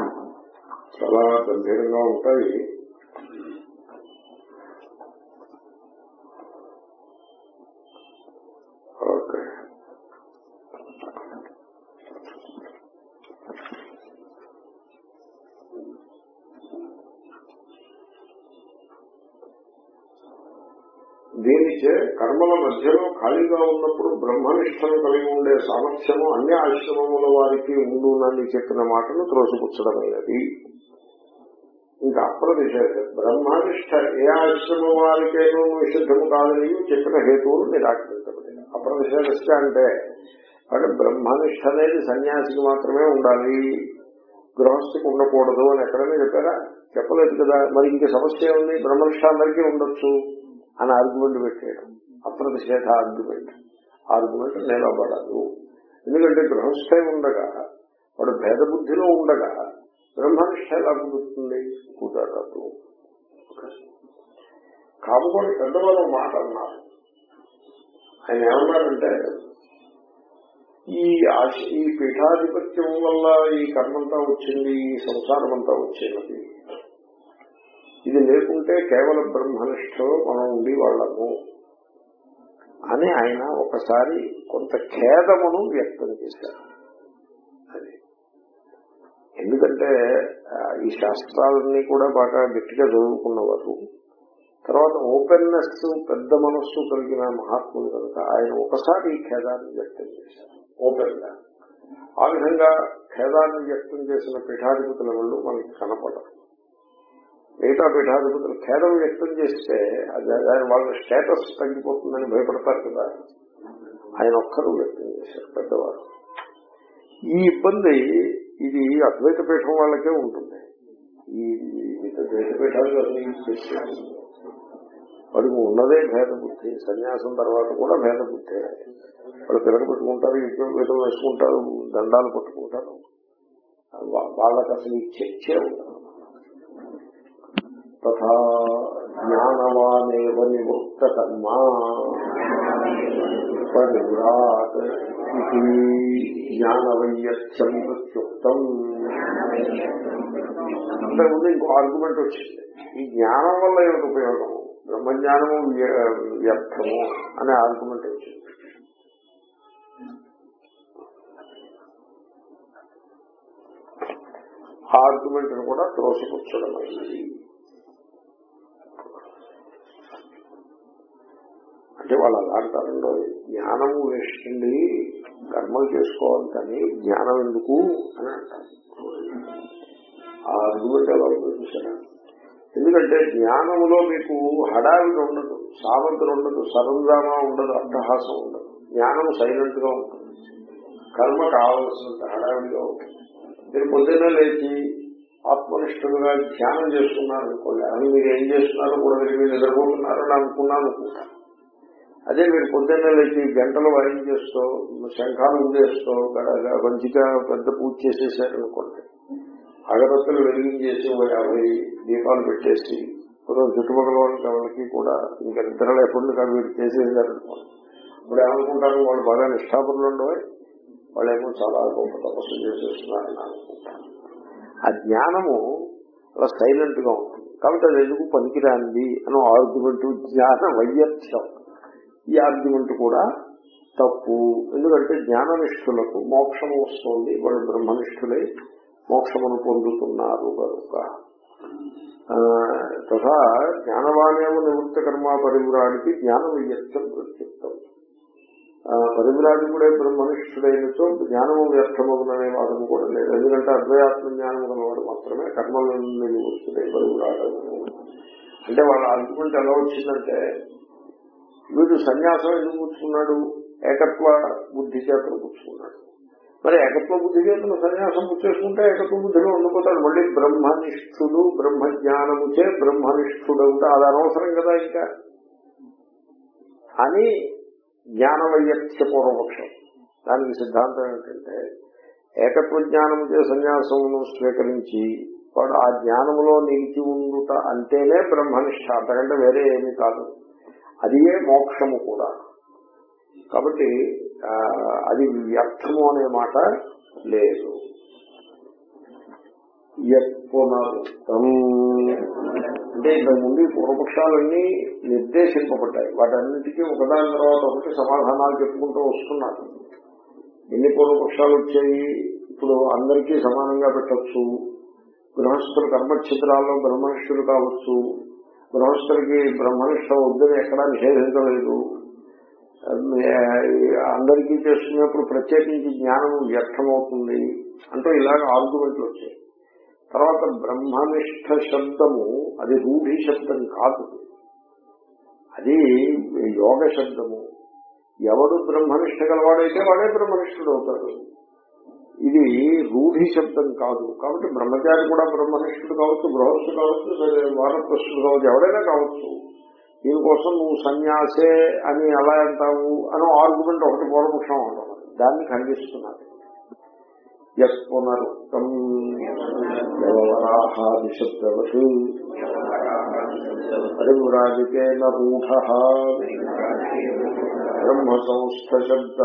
చాలా గంభీరంగా ఉంటాయి. దీనిచే కర్మల మధ్యలో ఖాళీగా ఉన్నప్పుడు బ్రహ్మనిష్టను కలిగి ఉండే సామర్థ్యము అన్ని ఆశ్రమముల వారికి ఉండునని చెప్పిన మాటను త్రోసిపుచ్చడమైనది ఇంకా అప్రతిషేధ. బ్రహ్మనిష్ట ఏ ఆశ్రమ వారికైనా నిషిద్ధము కాదని చెప్పిన హేతువులు నిరాకరించబడింది అప్రతిషేధ అంటే అంటే బ్రహ్మనిష్ట అనేది సన్యాసికి మాత్రమే ఉండాలి. గృహస్థికి ఉండకూడదు అని ఎక్కడైనా చెప్పారా? చెప్పలేదు కదా. మరి ఇంక సమస్య ఉంది బ్రహ్మనిష్ట అందరికీ ఉండొచ్చు. అని ఆర్గ్యుమెంట్ పెట్టేయడం అప్రతిషేధ ఆర్గ్యుమెంట్ ఆర్గ్యుమెంట్ నిలబడదు. ఎందుకంటే గృహస్థై ఉండగా వాడు భేద బుద్ధిలో ఉండగా బ్రహ్మనిష్ట ఎలా కుదురుతుంది? కుదరదు. కాపుకొని పెద్దవాళ్ళు మాట అన్నారు. ఆయన ఏమన్నారంటే ఈ ఆశ ఈ పీఠాధిపత్యం వల్ల ఈ కర్మంతా వచ్చింది ఈ సంసారం అంతా వచ్చినది ఇది లేకుంటే కేవలం బ్రహ్మనిష్టలో మనం ఉండి వాళ్ళము అని ఆయన ఒకసారి కొంత ఖేదమును వ్యక్తం చేశారు. అది ఎందుకంటే ఈ శాస్త్రాలన్నీ కూడా బాగా గట్టిగా చదువుకున్నవారు. తర్వాత ఓపెన్నెస్ పెద్ద మనస్సు కలిగిన మహాత్ములు కనుక ఆయన ఒకసారి ఈ ఖేదాన్ని వ్యక్తం చేశారు ఓపెన్గా ఆ విధంగా ఖేదాన్ని వ్యక్తం చేసిన పీఠాధిపతుల వాళ్ళు మనకి కనపడరు మిగతా పీఠాధిపతులు ఖేదం వ్యక్తం చేస్తే అది ఆయన వాళ్ళ స్టేటస్ తగ్గిపోతుందని భయపడతారు కదా. ఆయన ఒక్కరూ వ్యక్తం చేశారు పెద్దవారు. ఈ ఇబ్బంది ఇది అద్వైత పీఠం వాళ్ళకే ఉంటుంది. ఈ మిగతా ద్వైత పీఠాలు వాడికి ఉన్నదే భేద బుద్ధి సన్యాసం తర్వాత కూడా భేద బుద్ధి వాళ్ళు పిల్లలు పెట్టుకుంటారు ఇంట్లో వీటలు వేసుకుంటారు దండాలు పట్టుకుంటారు. వాళ్ళకి అసలు చర్చే ఉండదు. తథా జ్ఞానవానేవ నివృత్త కర్మ పరివ్రాట్ ఇది జ్ఞానవైయత్యం ప్రత్యుక్తం అంతకుముందు ఇంకో ఆర్గ్యుమెంట్ వచ్చింది. ఈ జ్ఞానం వల్ల ఏమిటి ఉపయోగము బ్రహ్మజ్ఞానము వ్యర్థము అనే ఆర్గ్యుమెంట్ వచ్చింది. ఆ ఆర్గ్యుమెంట్ కూడా త్రోసిపుచ్చడం అయింది అంటే వాళ్ళు అలా అంటారండో జ్ఞానము వేస్తుంది కర్మలు చేసుకోవాలి కానీ జ్ఞానం ఎందుకు? అని అంటారు. ఆ ఆర్గ్యుమెంట్ ఎలా చూసారా ఎందుకంటే జ్ఞానములో మీకు హడావిడి ఉండదు సామంతులు ఉండదు సరంజామా ఉండదు అట్టహాసం ఉండదు. జ్ఞానం సైలెంట్గా ఉంటుంది. కర్మ కావలసినంత హడావిడిగా ఉంటుంది. మీరు పొద్దున్నే లేచి ఆత్మనిష్ఠులుగా ధ్యానం చేస్తున్నారు అనుకోండి అని మీరు ఏం చేస్తున్నారో కూడా మీరు మీరు నిద్రపోతున్నారని అనుకున్నాను అనుకుంటాను అదే మీరు పొద్దున్న లేచి గంటలు వాయిన్ చేస్తూ శంఖాలు ఉందేస్తూ మంచిగా పెద్ద పూజ చేసేసారనుకోండి అగరత్తులు వెలిగించేసి యాభై దీపాలు పెట్టేసి కొంచెం చుట్టుపక్కల వాళ్ళకి కూడా ఇంకా నిద్ర లేకుండా కాదు వీరు చేసేసారనుకోండి ఇప్పుడు ఏమనుకుంటారు వాళ్ళు బాగా నిష్ఠాపరులు ఉండవు వాళ్ళేమో చాలా గొప్ప తపస్సు చేసేస్తున్నారని అనుకుంటారు. ఆ జ్ఞానము అలా సైలెంట్గా ఉంటుంది. కాబట్టి అది ఎందుకు పనికిరాంది అని ఆర్గ్యుమెంట్ జ్ఞాన వైయర్థ్యం. ఈ ఆర్గ్యుమెంట్ కూడా తప్పు. ఎందుకంటే జ్ఞాననిష్ఠులకు మోక్షం వస్తుంది. వాళ్ళు బ్రహ్మనిష్ఠులై మోక్షమును పొందుతున్నారు కనుక. తథా జ్ఞానవానేమ నివృత్త కర్మ పరివ్రాడికి జ్ఞాన వ్యర్థం ప్రత్యుక్తం. ఆ, పరివ్రాజకుడే బ్రహ్మనిష్ఠుడైనతో జ్ఞానము వ్యర్థమగుననే వాదము కూడా లేదు. ఎందుకంటే అద్వయాత్మ జ్ఞానం గలవాడు మాత్రమే కర్మల నివృత్తుడై పరివ్రాడము అంటే వాళ్ళ ఆర్గ్యుమెంట్ ఎలా వచ్చిందంటే వీడు సన్యాసం ఎందుకు పుచ్చుకున్నాడు ఏకత్వ బుద్ధి చేతను పుచ్చుకున్నాడు మరి ఏకత్వ బుద్ధి చేతను సన్యాసం పుచ్చేసుకుంటే ఏకత్వ బుద్ధిలో ఉండిపోతాడు. మళ్ళీ బ్రహ్మనిష్ఠుడు బ్రహ్మజ్ఞానముచే బ్రహ్మనిష్ఠుడు అంటే అది అనవసరం కదా ఇంకా? అని జ్ఞాన వైయక్త్య పూర్వపక్షం దానికి సిద్ధాంతం ఏంటంటే ఏకత్వ జ్ఞానముచే సన్యాసమును స్వీకరించి వాడు ఆ జ్ఞానములో నిలిచి ఉండుట అంటేనే బ్రహ్మనిష్ట. అంతకంటే వేరే ఏమీ కాదు. అదియే మోక్షము కూడా. కాబట్టి అది వ్యర్థము అనే మాట లేదు. యత్పునరుక్తం. అంటే ఇంతకు ముందు పూర్వపక్షాలన్నీ నిర్దేశింపబడ్డాయి. వాటన్నిటికీ ఒకదాని తర్వాత ఒకటి సమాధానాలు చెప్పుకుంటూ వస్తున్నారు. ఎన్ని పూర్వపక్షాలు వచ్చాయి? ఇప్పుడు అందరికీ సమానంగా పెట్టచ్చు. గృహస్థులు కర్మక్షేత్రాల్లో బ్రహ్మనిష్ఠులు కావచ్చు. గృహస్థులకి బ్రహ్మనిష్ట వద్దని ఎక్కడా నిషేధించలేదు. అందరికీ చేస్తున్నప్పుడు ప్రత్యేకించి జ్ఞానం వ్యర్థమవుతుంది అంటూ ఇలాగ ఆర్గ్యుమెంట్లు వచ్చాయి. తర్వాత బ్రహ్మనిష్ట శబ్దము అది రూఢి శబ్దం కాదు. అది యోగ శబ్దము. ఎవడు బ్రహ్మనిష్ట గలవాడైతే వాడే బ్రహ్మనిష్ఠుడు అవుతాడు. ఇది రూఢి శబ్దం కాదు. కాబట్టి బ్రహ్మచారి కూడా బ్రహ్మనిష్ఠుడు కావచ్చు గృహస్థు కావచ్చు వానప్రస్థుడు కావచ్చు ఎవడైనా కావచ్చు. దీనికోసం నువ్వు సన్యాసే అని ఎలా అంటావు అని ఆర్గ్యుమెంట్ ఒకటి పూర్వపక్షం ఉండడం దాన్ని ఖండిస్తున్నారు. ఎస్ పునరుక్తం వ్యవరాహాది శబ్దవత్ పరివ్రాజితేన రూఢ. బ్రహ్మ సంస్థ శబ్ద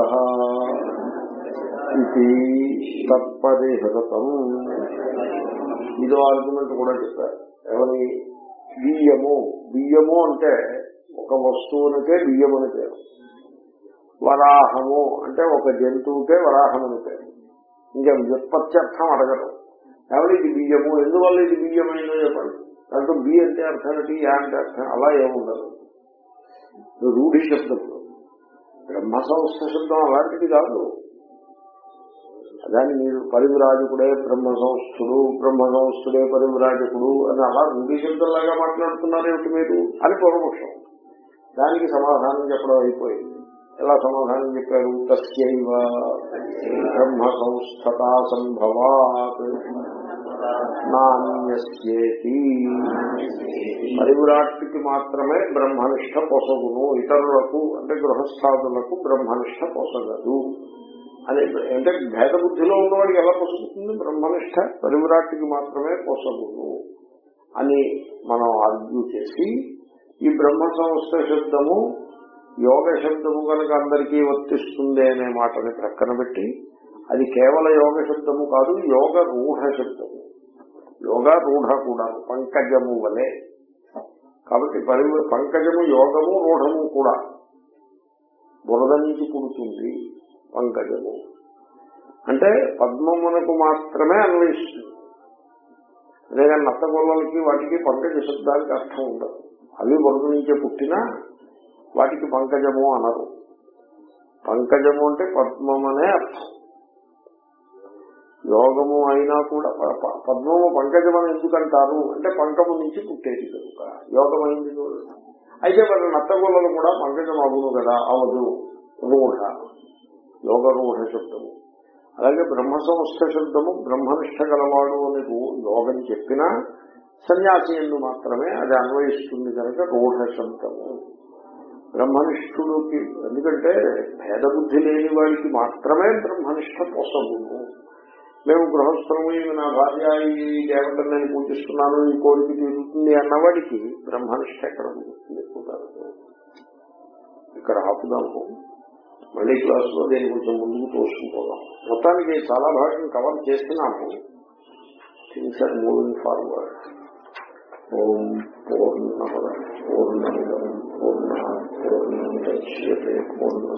ఇది తత్పరిహృతం. ఇదో ఆర్గ్యుమెంట్ కూడా చెప్పారు. ఎవరి బియ్యము. బియ్యము అంటే ఒక వస్తువునికే బియ్యం అని పేరు. వరాహము అంటే ఒక జంతువుకే వరాహం అని పేరు. ఇంకా? వ్యుత్పత్త్యర్థం అడగరు. ఎవరి ఇది బియ్యము. ఎందువల్ల ఇది బియ్యమైందో చెప్పండి. దాంట్లో బి అంటే అర్థం ఏంటి యా అంటే అర్థం అలా ఏముండదు. రూఢి శబ్దం. బ్రహ్మ సంస్థ శబ్దం అలాంటిది కాదు. దాన్ని మీరు పరివిరాజకుడే బ్రహ్మ సంస్థుడు బ్రహ్మ సంస్థుడే పరివిరాజకుడు అని అలా రూఢి శబ్దంలాగా మాట్లాడుతున్నారు ఏమిటి మీరు? అని పూర్వపక్షం దానికి సమాధానం చెప్పడం అయిపోయింది. ఎలా సమాధానం చెప్పారు? తస్యవ బ్రహ్మ సంస్థత సంభవాత్ నాణ్యస్యేతి పరివిరాట్కి మాత్రమే బ్రహ్మనిష్ట పొసగును. ఇతరులకు అంటే గృహస్థాదులకు బ్రహ్మనిష్ట పొసగదు. అని అంటే భేద బుద్ధిలో ఉన్నవాడికి ఎలా పొసుగుతుంది బ్రహ్మనిష్ట పరివిరాట్కి మాత్రమే పొసగును అని మనం ఆర్గ్యూ చేసి ఈ బ్రహ్మ సంస్థ శబ్దము యోగ శబ్దము కనుక అందరికీ వర్తిస్తుంది అనే మాటని ప్రక్కన పెట్టి అది కేవల యోగ శబ్దము కాదు యోగ రూఢ శబ్దము. యోగ రూఢ కూడా పంకజము వలె. కాబట్టి పరి పంకజము యోగము రూఢము కూడా బురద నుంచి పుడుతుంది. పంకజము అంటే పద్మమునకు మాత్రమే అన్వయిస్తుంది అంతేగాని నత్తగొల్లలకి వాటికి పంకజ శబ్దానికి అర్థం ఉండదు. అవి వరకు నుంచే పుట్టినా వాటికి పంకజము అనరు. పంకజము అంటే పద్మమనే అర్థం. యోగము అయినా కూడా ప- పద్మము పంకజమని అని ఎందుకంటారు? అంటే పంకము నుంచి పుట్టేది కనుక. యోగం అయింది అయితే మరి నత్తగొల్లలు కూడా పంకజం అగును కదా? అవదు. మూఢ. యోగరూఢ శబ్దము. అలాగే బ్రహ్మ సంస్థ శబ్దము బ్రహ్మనిష్ట గలవాడు అని యోగం చెప్పినా సన్యాసి ఎందు మాత్రమే అది అన్వయిస్తుంది కనుక రూఢ శబ్దము. బ్రహ్మనిష్ఠుడికి ఎందుకంటే భేద బుద్ధి లేని వాడికి మాత్రమే బ్రహ్మనిష్ట పొసగును మేము గృహస్థము ఇవి నా భార్య ఈ దేవతను నేను పూజిస్తున్నాను ఈ కోరిక తీరుతుంది అన్నవాడికి బ్రహ్మనిష్ట ఎక్కడ ఉంటుంది ఇక్కడ ఆపుదాము. మళ్ళీ క్లాసులో దీన్ని కొంచెం ముందుకు తోసుకుపోదాం. మొత్తానికి చాలా భాషను కవర్ చేస్తున్నాము. Things are moving forward. ఓం పూర్ణ పూర్ణ పూర్ణ పూర్ణ పూర్ణ